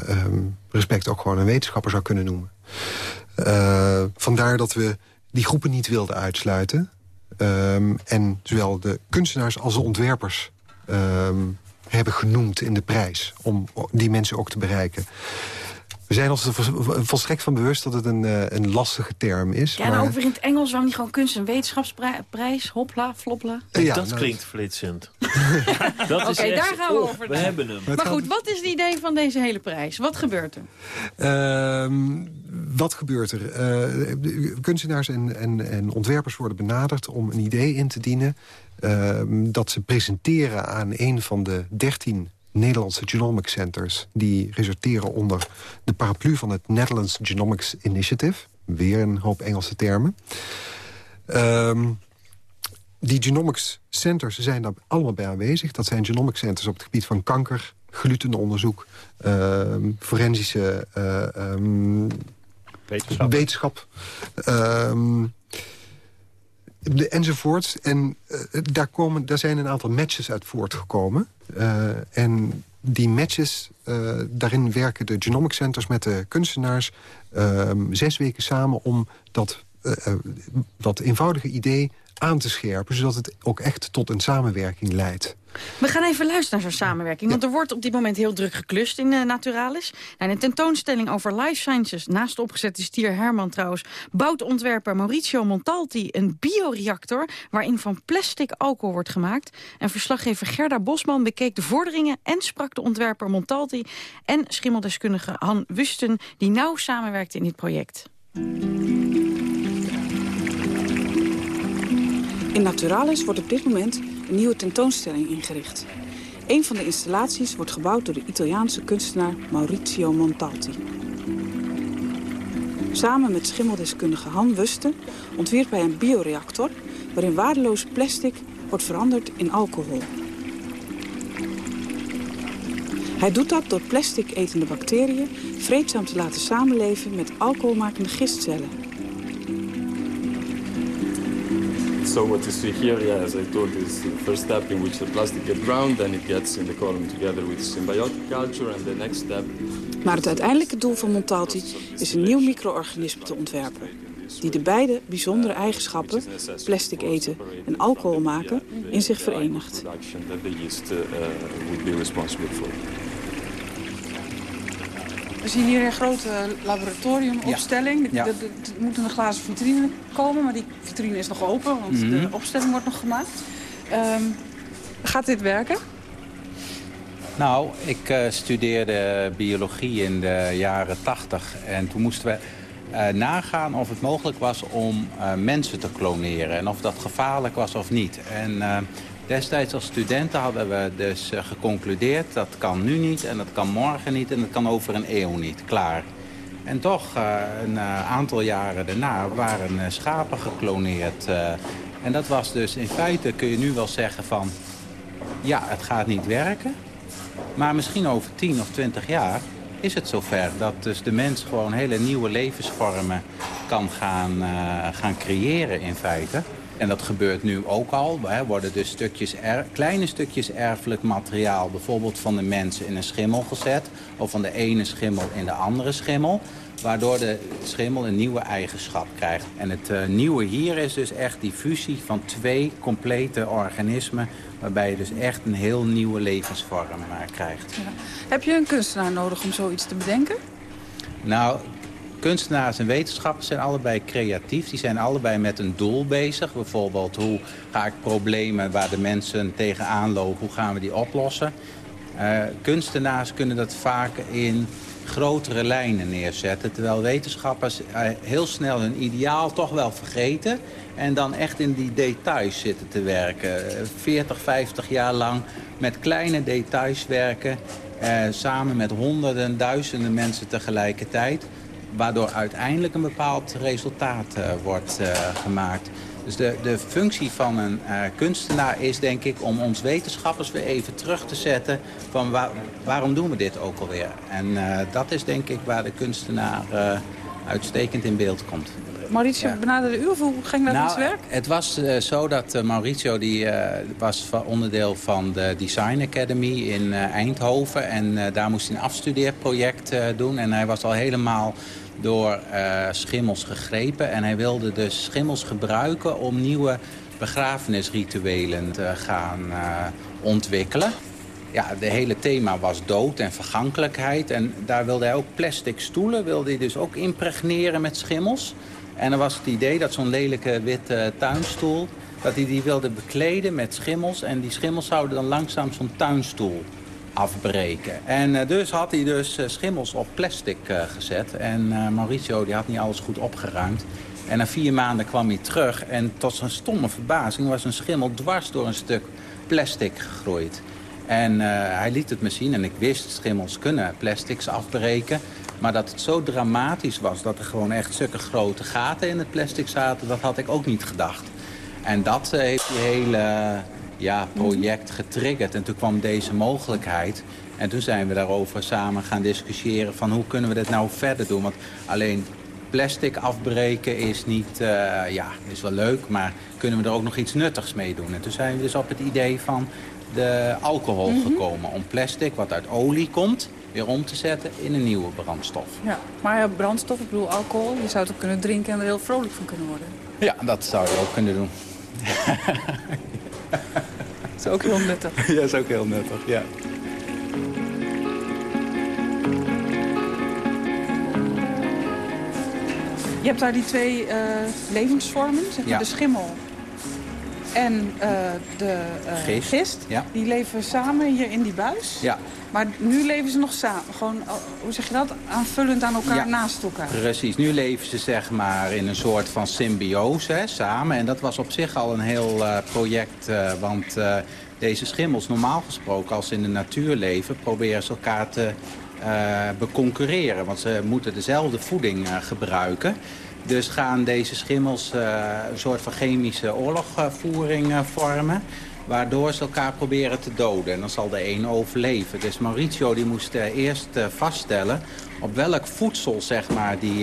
um, respect ook gewoon een wetenschapper zou kunnen noemen. vandaar dat we die groepen niet wilden uitsluiten. Um, en zowel de kunstenaars als de ontwerpers hebben genoemd in de prijs... om die mensen ook te bereiken. We zijn ons er volstrekt van bewust dat het een, uh, een lastige term is. Ja, maar... over in het Engels waarom niet gewoon kunst- en wetenschapsprijs? Hopla, flopla. Ja, dat nou, klinkt flitsend. Oké, okay, daar gaan we over. We hebben hem. Maar goed, wat is het idee van deze hele prijs? Wat gebeurt er? Uh, wat gebeurt er? Uh, kunstenaars en, en, en ontwerpers worden benaderd om een idee in te dienen... Ehm, dat ze presenteren aan een van de dertien Nederlandse Genomic Centers... die resulteren onder de paraplu van het Netherlands Genomics Initiative. Weer een hoop Engelse termen. Um, die Genomics Centers zijn daar allemaal bij aanwezig. Dat zijn Genomic Centers op het gebied van kanker, glutenonderzoek... Um, forensische uh, um, wetenschap. De, enzovoorts. En uh, daar, komen, daar zijn een aantal matches uit voortgekomen. Uh, en die matches, uh, daarin werken de genomic centers met de kunstenaars... zes weken samen om dat, dat eenvoudige idee aan te scherpen... zodat het ook echt tot een samenwerking leidt. We gaan even luisteren naar zo'n samenwerking. Want er wordt op dit moment heel druk geklust in uh, Naturalis. Nou, een tentoonstelling over life sciences, naast de opgezette stier Herman trouwens... bouwt ontwerper Mauricio Montalti een bioreactor... waarin van plastic alcohol wordt gemaakt. En verslaggever Gerda Bosman bekeek de vorderingen... en sprak de ontwerper Montalti en schimmeldeskundige Han Wusten... die nauw samenwerkte in dit project. In Naturalis wordt op dit moment een nieuwe tentoonstelling ingericht. Een van de installaties wordt gebouwd door de Italiaanse kunstenaar Maurizio Montalti. Samen met schimmeldeskundige Han Wusten ontwierp hij een bioreactor... waarin waardeloos plastic wordt veranderd in alcohol. Hij doet dat door plastic-etende bacteriën vreedzaam te laten samenleven met alcoholmakende gistcellen... So what you see here, yeah, as I told, is the first step in which the plastic gets ground, then it gets in the column together with symbiotic culture, and the next step... Maar het uiteindelijke doel van Montalti is een nieuw micro-organisme te ontwerpen die de beide bijzondere eigenschappen, plastic eten en alcohol maken, in zich verenigt. We zien hier een grote laboratoriumopstelling. Ja. Er moet een glazen vitrine komen, maar die vitrine is nog open, want de mhm. opstelling wordt nog gemaakt. Um, gaat dit werken? Nou, ik uh, studeerde biologie in de jaren 80 en toen moesten we uh, nagaan of het mogelijk was om uh, mensen te kloneren en of dat gevaarlijk was of niet. En Destijds als studenten hadden we dus uh, geconcludeerd... dat kan nu niet en dat kan morgen niet en dat kan over een eeuw niet. Klaar. En toch, uh, een uh, aantal jaren daarna waren schapen gekloneerd. en dat was dus, in feite kun je nu wel zeggen van... ja, het gaat niet werken. Maar misschien over 10 of 20 jaar is het zover dat dus de mens gewoon hele nieuwe levensvormen kan gaan, gaan creëren in feite. En dat gebeurt nu ook al. Er worden dus stukjes kleine stukjes erfelijk materiaal... bijvoorbeeld van de mensen in een schimmel gezet... of van de ene schimmel in de andere schimmel... waardoor de schimmel een nieuwe eigenschap krijgt. En het uh, nieuwe hier is dus echt die fusie van twee complete organismen... waarbij je dus echt een heel nieuwe levensvorm uh, krijgt. Ja. Heb je een kunstenaar nodig om zoiets te bedenken? Nou, kunstenaars en wetenschappers zijn allebei creatief. Die zijn allebei met een doel bezig. Bijvoorbeeld, hoe ga ik problemen waar de mensen tegenaan lopen, hoe gaan we die oplossen? Uh, kunstenaars kunnen dat vaak in grotere lijnen neerzetten. Terwijl wetenschappers uh, heel snel hun ideaal toch wel vergeten... en dan echt in die details zitten te werken. 40, 50 jaar lang met kleine details werken... Uh, samen met honderden, duizenden mensen tegelijkertijd waardoor uiteindelijk een bepaald resultaat uh, wordt uh, gemaakt. Dus de, de functie van een uh, kunstenaar is denk ik om ons wetenschappers weer even terug te zetten van waar, waarom doen we dit ook alweer. En uh, dat is denk ik waar de kunstenaar uh, uitstekend in beeld komt. Mauricio ja. benaderde u of hoe ging dat nou, in werk? Het was zo dat Mauricio die, was onderdeel van de Design Academy in Eindhoven. En daar moest hij een afstudeerproject doen. En hij was al helemaal door schimmels gegrepen. En hij wilde dus schimmels gebruiken om nieuwe begrafenisrituelen te gaan ontwikkelen. Ja, de hele thema was dood en vergankelijkheid. En daar wilde hij ook plastic stoelen, wilde hij dus ook impregneren met schimmels. En dan was het idee dat zo'n lelijke witte tuinstoel... dat hij die wilde bekleden met schimmels. En die schimmels zouden dan langzaam zo'n tuinstoel afbreken. En uh, dus had hij dus uh, schimmels op plastic uh, gezet. En Mauricio die had niet alles goed opgeruimd. En na vier maanden kwam hij terug. En tot zijn stomme verbazing was een schimmel dwars door een stuk plastic gegroeid. En hij liet het me zien. En ik wist, schimmels kunnen plastics afbreken. Maar dat het zo dramatisch was dat er gewoon echt stukken grote gaten in het plastic zaten... dat had ik ook niet gedacht. En dat heeft die hele ja, project getriggerd. En toen kwam deze mogelijkheid. En toen zijn we daarover samen gaan discussiëren van hoe kunnen we dit nou verder doen. Want alleen plastic afbreken is niet, uh, ja, is wel leuk, maar kunnen we er ook nog iets nuttigs mee doen? En toen zijn we dus op het idee van de alcohol mm -hmm. gekomen. Om plastic, wat uit olie komt, weer om te zetten in een nieuwe brandstof. Ja, maar brandstof, ik bedoel alcohol, je zou het ook kunnen drinken en er heel vrolijk van kunnen worden. Ja, dat zou je ook kunnen doen. is ook heel nuttig. Ja, is ook heel nuttig, ja. Je hebt daar die twee uh, levensvormen, zeg maar ja. de schimmel en uh, de uh, gist, gist ja. die leven samen hier in die buis. Ja. Maar nu leven ze nog samen, gewoon, hoe zeg je dat, aanvullend aan elkaar, ja. naast elkaar. Precies, nu leven ze zeg maar in een soort van symbiose hè, samen. En dat was op zich al een heel uh, project, want deze schimmels, normaal gesproken als ze in de natuur leven, proberen ze elkaar te beconcurreren. Want ze moeten dezelfde voeding gebruiken. Dus gaan deze schimmels een soort van chemische oorlogvoering vormen. Waardoor ze elkaar proberen te doden. En dan zal de een overleven. Dus Mauricio die moest uh, eerst vaststellen op welk voedsel zeg maar, die,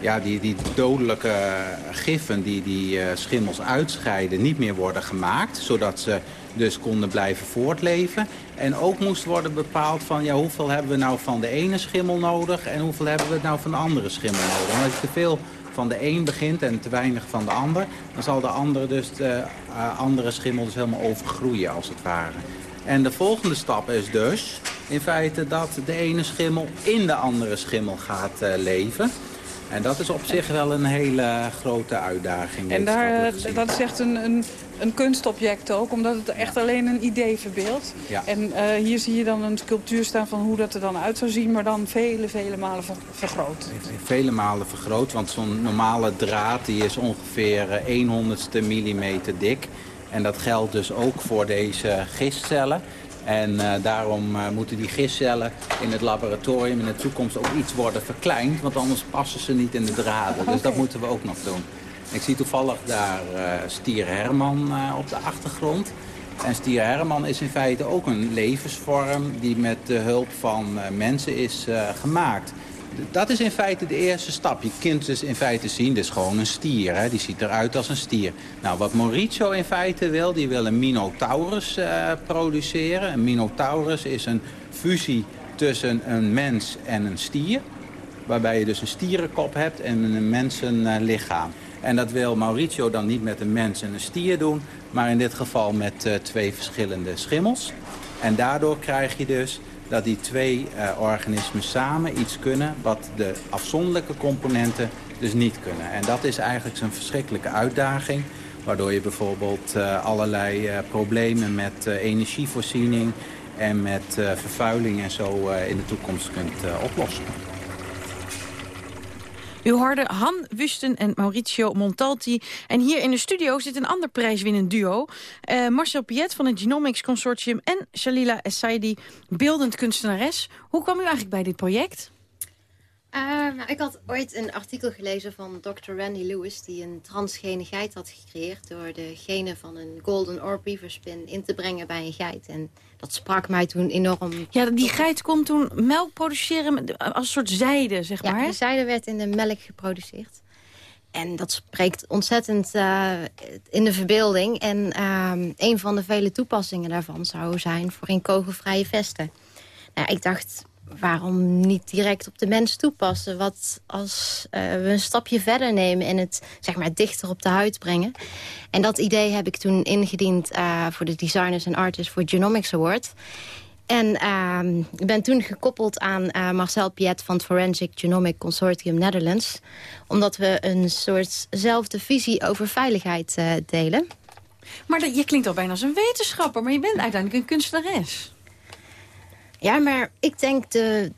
ja, die, die dodelijke giffen die die schimmels uitscheiden niet meer worden gemaakt. Zodat ze dus konden blijven voortleven. En ook moest worden bepaald van ja, hoeveel hebben we nou van de ene schimmel nodig... en hoeveel hebben we nou van de andere schimmel nodig. Te veel van de een begint en te weinig van de ander... dan zal de andere, dus de, uh, andere schimmel dus helemaal overgroeien als het ware. En de volgende stap is dus in feite dat de ene schimmel in de andere schimmel gaat uh, leven... En dat is op zich wel een hele grote uitdaging. En daar, dat is echt een, een, een, kunstobject ook, omdat het echt alleen een idee verbeeldt. Ja. En uh, hier zie je dan een sculptuur staan van hoe dat er dan uit zou zien, maar dan vele, vele malen ver, vergroot. Vele malen vergroot, want zo'n normale draad die is ongeveer 1 honderdste millimeter dik. En dat geldt dus ook voor deze gistcellen. En uh, daarom uh, moeten die gistcellen in het laboratorium in de toekomst ook iets worden verkleind. Want anders passen ze niet in de draden. Okay. Dus dat moeten we ook nog doen. Ik zie toevallig daar uh, Stier Herman op de achtergrond. En Stier Herman is in feite ook een levensvorm die met de hulp van mensen is gemaakt. Dat is in feite de eerste stap. Je kunt dus in feite zien, dit is gewoon een stier. Hè? Die ziet eruit als een stier. Nou, wat Mauricio in feite wil, die wil een Minotaurus produceren. Een Minotaurus is een fusie tussen een mens en een stier. Waarbij je dus een stierenkop hebt en een mensenlichaam. En dat wil Mauricio dan niet met een mens en een stier doen... maar in dit geval met uh, twee verschillende schimmels. En daardoor krijg je dus dat die twee uh, organismen samen iets kunnen... wat de afzonderlijke componenten dus niet kunnen. En dat is eigenlijk zo'n verschrikkelijke uitdaging... waardoor je bijvoorbeeld uh, allerlei problemen met energievoorziening... en met vervuiling en zo in de toekomst kunt oplossen. U hoorde Han Wusten en Mauricio Montalti. En hier in de studio zit een ander prijswinnend duo. Uh, Marcel Piet van het Genomics Consortium en Shalila Essaidi, beeldend kunstenares. Hoe kwam u eigenlijk bij dit project? nou, ik had ooit een artikel gelezen van Dr. Randy Lewis... die een transgene geit had gecreëerd... door de genen van een golden orb spin in te brengen bij een geit. En dat sprak mij toen enorm... Ja, die geit kon toen melk produceren als een soort zijde, zeg maar. Ja, zijde werd in de melk geproduceerd. En dat spreekt ontzettend uh, in de verbeelding. En uh, een van de vele toepassingen daarvan zou zijn voor in kogelvrije vesten. Nou, ik dacht, waarom niet direct op de mens toepassen? Wat als uh, we een stapje verder nemen en het zeg maar, dichter op de huid brengen? En dat idee heb ik toen ingediend uh, voor de Designers and Artists voor Genomics Award. En uh, ik ben toen gekoppeld aan uh, Marcel Piet van het Forensic Genomic Consortium Netherlands. Omdat we een soortzelfde visie over veiligheid delen. Maar je klinkt al bijna als een wetenschapper, maar je bent uiteindelijk een kunstenares. Ja, maar ik denk de...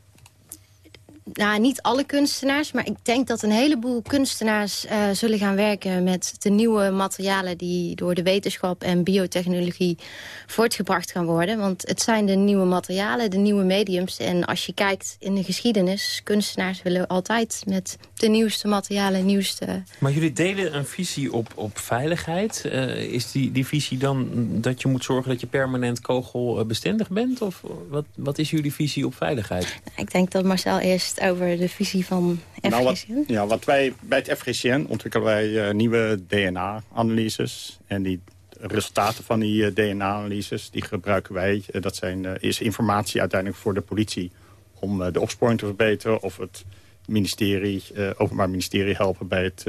Nou, niet alle kunstenaars, maar ik denk dat een heleboel kunstenaars uh, zullen gaan werken met de nieuwe materialen die door de wetenschap en biotechnologie voortgebracht gaan worden. Want het zijn de nieuwe materialen, de nieuwe mediums. En als je kijkt in de geschiedenis, kunstenaars willen altijd met de nieuwste materialen, nieuwste... Maar jullie delen een visie op, op veiligheid. Uh, is die, die visie dan dat je moet zorgen dat je permanent kogelbestendig bent? Of wat, wat is jullie visie op veiligheid? Ik denk dat Marcel eerst over de visie van FGCN. Nou, wat, ja, wat wij bij het FGCN ontwikkelen wij uh, nieuwe DNA-analyses. En die resultaten van die uh, DNA-analyses, die gebruiken wij. Uh, dat zijn, is informatie uiteindelijk voor de politie om de opsporing te verbeteren... of het ministerie, openbaar ministerie helpen bij het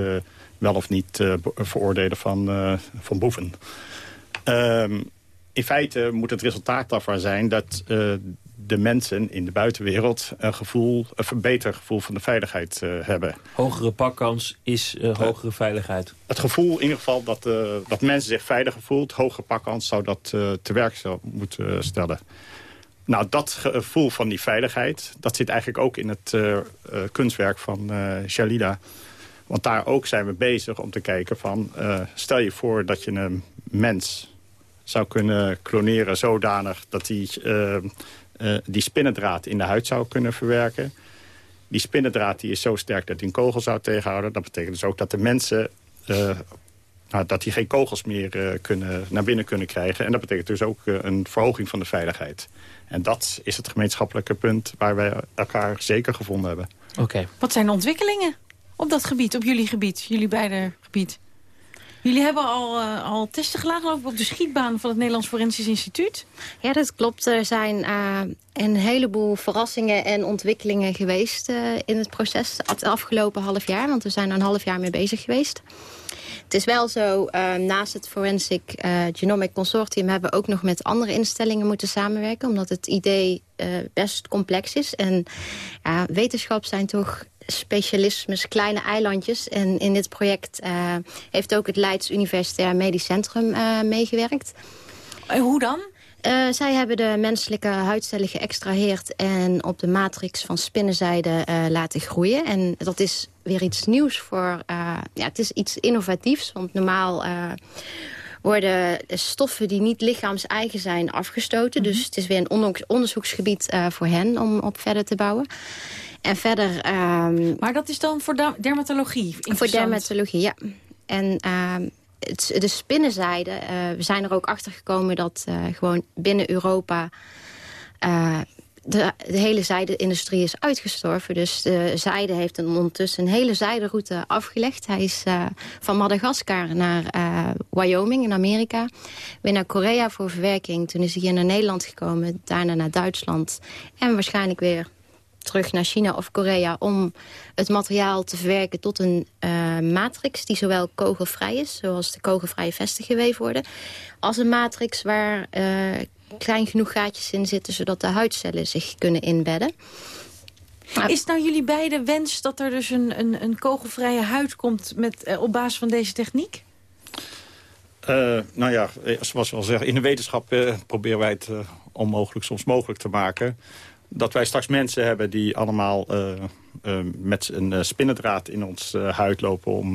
wel of niet veroordelen van, van boeven. Um, in feite moet het resultaat daarvan zijn dat de mensen in de buitenwereld een, gevoel, een beter gevoel van de veiligheid uh, hebben. Hogere pakkans is uh, hogere veiligheid. Het gevoel in ieder geval dat, dat mensen zich veiliger voelt. Hogere pakkans zou dat te werk zou moeten stellen. Nou, dat gevoel van die veiligheid, dat zit eigenlijk ook in het kunstwerk van Shalida. Want daar ook zijn we bezig om te kijken van... stel je voor dat je een mens zou kunnen kloneren zodanig dat uh, die spinnendraad in de huid zou kunnen verwerken. Die spinnendraad die is zo sterk dat hij een kogel zou tegenhouden. Dat betekent dus ook dat de mensen... Uh, nou, dat die geen kogels meer uh, kunnen, naar binnen kunnen krijgen. En dat betekent dus ook een verhoging van de veiligheid. En dat is het gemeenschappelijke punt waar wij elkaar zeker gevonden hebben. Oké. Wat zijn de ontwikkelingen op dat gebied, op jullie gebied, jullie beide gebied? Jullie hebben al, uh, al testen gedaan op de schietbaan van het Nederlands Forensisch Instituut. Ja, dat klopt. Er zijn uh, een heleboel verrassingen en ontwikkelingen geweest uh, in het proces het afgelopen half jaar. Want we zijn er een half jaar mee bezig geweest. Het is wel zo, naast het Forensic Genomic Consortium... hebben we ook nog met andere instellingen moeten samenwerken... omdat het idee best complex is. En wetenschap zijn toch specialismes, kleine eilandjes. En in dit project uh, heeft ook het Leids Universitair Medisch Centrum uh, meegewerkt. En hoe dan? Uh, zij hebben de menselijke huidcellen geëxtraheerd... en op de matrix van spinnenzijde laten groeien. En dat is weer iets nieuws voor... ja, het is iets innovatiefs, want normaal worden stoffen die niet lichaams-eigen zijn afgestoten. Mhm. Dus het is weer een onderzoeksgebied uh, voor hen om op verder te bouwen. En verder... Um, maar dat is dan voor dermatologie? Voor dermatologie, ja. En um, het, de spinnenzijde, uh, we zijn er ook achter gekomen dat uh, gewoon binnen Europa... De, hele zijde-industrie is uitgestorven. Dus de zijde heeft een, ondertussen een hele zijderoute afgelegd. Hij is uh, van Madagaskar naar uh, Wyoming in Amerika. Weer naar Korea voor verwerking. Toen is hij hier naar Nederland gekomen. Daarna naar Duitsland. En waarschijnlijk weer terug naar China of Korea... om het materiaal te verwerken tot een uh, matrix die zowel kogelvrij is... zoals de kogelvrije vesten geweven worden... als een matrix waar klein genoeg gaatjes in zitten... zodat de huidcellen zich kunnen inbedden. Is nou jullie beide wens dat er dus een, een, een kogelvrije huid komt... Met, uh, op basis van deze techniek? Uh, nou ja, zoals we al zeggen, in de wetenschap uh, proberen wij het uh, onmogelijk soms mogelijk te maken dat wij straks mensen hebben die allemaal uh, uh, met een uh, spinnendraad in ons huid lopen... Om,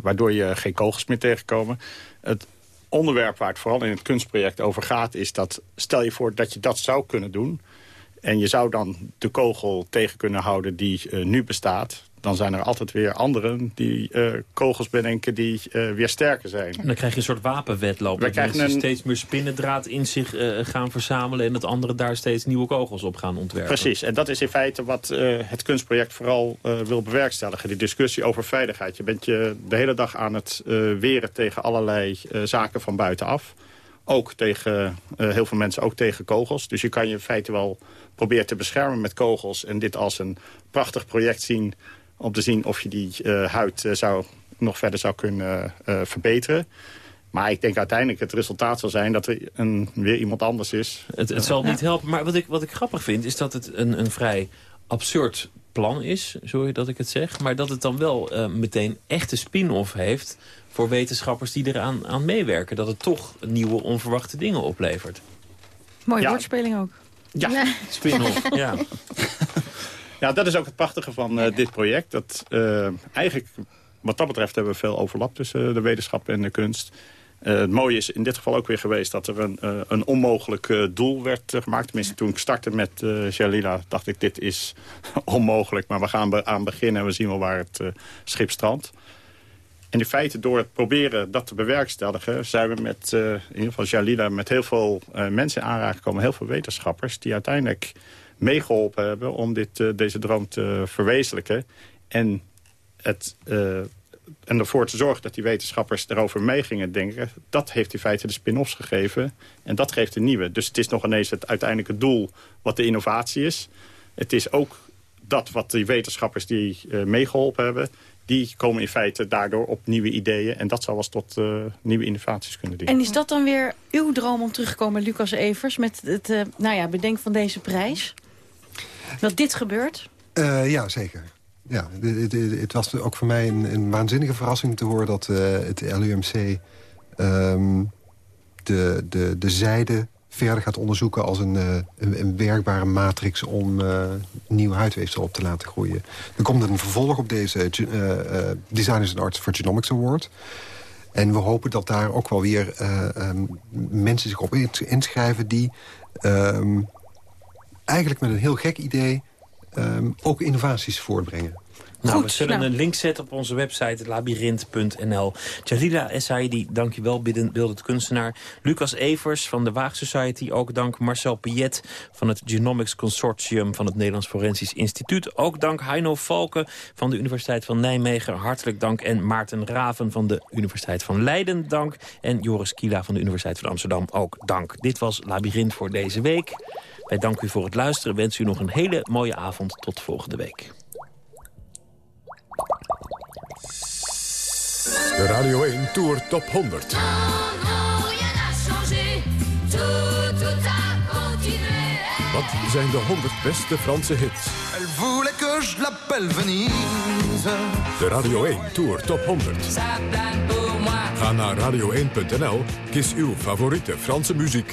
waardoor je geen kogels meer tegenkomen. Het onderwerp waar het vooral in het kunstproject over gaat... is dat, stel je voor dat je dat zou kunnen doen... En je zou dan de kogel tegen kunnen houden die nu bestaat dan zijn er altijd weer anderen die uh, kogels bedenken die uh, weer sterker zijn. En dan krijg je een soort wapenwedloop. Wij krijgen een... steeds meer spinnendraad in zich uh, gaan verzamelen... en dat anderen daar steeds nieuwe kogels op gaan ontwerpen. Precies, en dat is in feite wat het kunstproject vooral wil bewerkstelligen. Die discussie over veiligheid. Je bent je de hele dag aan het weren tegen allerlei zaken van buitenaf. Ook tegen heel veel mensen, ook tegen kogels. Dus je kan je in feite wel proberen te beschermen met kogels... en dit als een prachtig project zien om te zien of je die uh, huid uh, zou, nog verder zou kunnen uh, verbeteren. Maar ik denk uiteindelijk het resultaat zal zijn dat er een, weer iemand anders is. Het, het zal niet helpen. Maar wat ik, wat ik grappig vind is dat het een, een vrij absurd plan is. Sorry dat ik het zeg. Maar dat het dan wel meteen echte spin-off heeft voor wetenschappers die eraan aan meewerken. Dat het toch nieuwe onverwachte dingen oplevert. Mooie ja. woordspeling ook. Ja, spin-off. ja. Ja, dat is ook het prachtige van uh, dit project. Dat uh, eigenlijk, wat dat betreft, hebben we veel overlap tussen de wetenschap en de kunst. Uh, het mooie is in dit geval ook weer geweest dat er een, een onmogelijk doel werd gemaakt. Tenminste, toen ik startte met Jalila dacht ik, dit is onmogelijk. Maar we gaan aan beginnen en we zien wel waar het schip strandt. En in feite, door het proberen dat te bewerkstelligen... zijn we met, in ieder geval Jalila, met heel veel mensen in aanraking gekomen. Heel veel wetenschappers die uiteindelijk meegeholpen hebben om dit, uh, deze droom te verwezenlijken. En, het, uh, en ervoor te zorgen dat die wetenschappers erover mee gingen denken... dat heeft in feite de spin-offs gegeven. En dat geeft een nieuwe. Dus het is nog ineens het uiteindelijke doel wat de innovatie is. Het is ook dat wat die wetenschappers die uh, meegeholpen hebben die komen in feite daardoor op nieuwe ideeën. En dat zal wel tot nieuwe innovaties kunnen dienen. En is dat dan weer uw droom om terug te komen, Lucas Evers... met het uh, nou ja, bedenk van deze prijs? Dat dit gebeurt? Uh, ja, zeker. Ja, het was ook voor mij een, een waanzinnige verrassing te horen... dat het LUMC um, de, de, de zijde verder gaat onderzoeken als een, uh, een, werkbare matrix om nieuw huidweefsel op te laten groeien. Er komt een vervolg op deze Designers and Arts for Genomics Award. En we hopen dat daar ook wel weer um, mensen zich op inschrijven... die um, eigenlijk met een heel gek idee ook innovaties voortbrengen. Nou, we zullen nou. een link zetten op onze website labyrinth.nl. Jalila Essaidi, dankjewel, beeldend kunstenaar. Lucas Evers van de Waag Society, ook dank. Marcel Piet van het Genomics Consortium van het Nederlands Forensisch Instituut. Ook dank Heino Valken van de Universiteit van Nijmegen. Hartelijk dank. En Maarten Raven van de Universiteit van Leiden, dank. En Joris Kila van de Universiteit van Amsterdam, ook dank. Dit was Labyrinth voor deze week. Wij danken u voor het luisteren. Wens u nog een hele mooie avond. Tot volgende week. De Radio 1 Tour Top 100. Wat zijn de 100 beste Franse hits? De Radio 1 Tour Top 100. Ga naar radio1.nl, kies uw favoriete Franse muziek.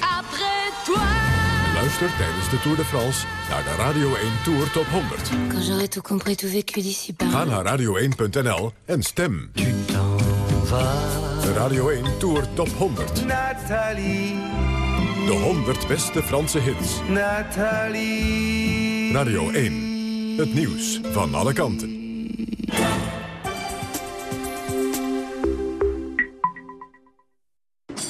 Luister tijdens de Tour de France naar de Radio 1 Tour Top 100. Quand j'aurai tout compris, tout vécu d'ici Ga naar radio1.nl en stem. De Radio 1 Tour Top 100. Nathalie. De 100 beste Franse hits. Nathalie. Radio 1. Het nieuws van alle kanten.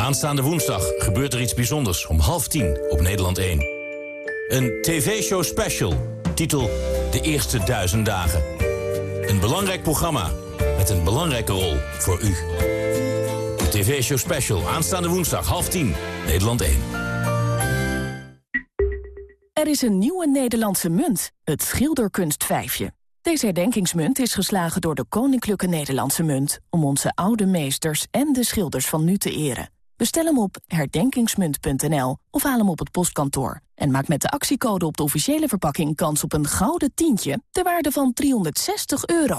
Aanstaande woensdag gebeurt er iets bijzonders om half tien op Nederland 1. Een tv-show special, titel De Eerste Duizend Dagen. Een belangrijk programma met een belangrijke rol voor u. De tv-show special, aanstaande woensdag, half tien, Nederland 1. Er is een nieuwe Nederlandse munt, het schilderkunstvijfje. Deze herdenkingsmunt is geslagen door de Koninklijke Nederlandse Munt... om onze oude meesters en de schilders van nu te eren. Bestel hem op herdenkingsmunt.nl of haal hem op het postkantoor. En maak met de actiecode op de officiële verpakking kans op een gouden tientje... ter waarde van 360 euro.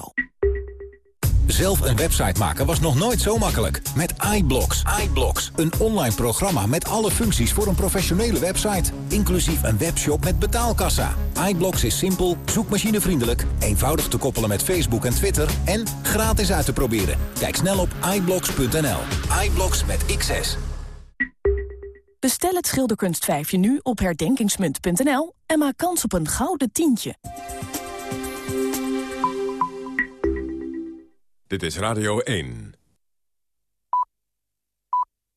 Zelf een website maken was nog nooit zo makkelijk. Met iBlocks. iBlocks, een online programma met alle functies voor een professionele website. Inclusief een webshop met betaalkassa. iBlocks is simpel, zoekmachinevriendelijk, eenvoudig te koppelen met Facebook en Twitter... en gratis uit te proberen. Kijk snel op iBlocks.nl. iBlocks met XS. Bestel het schilderkunstvijfje nu op herdenkingsmunt.nl... en maak kans op een gouden tientje. Dit is Radio 1.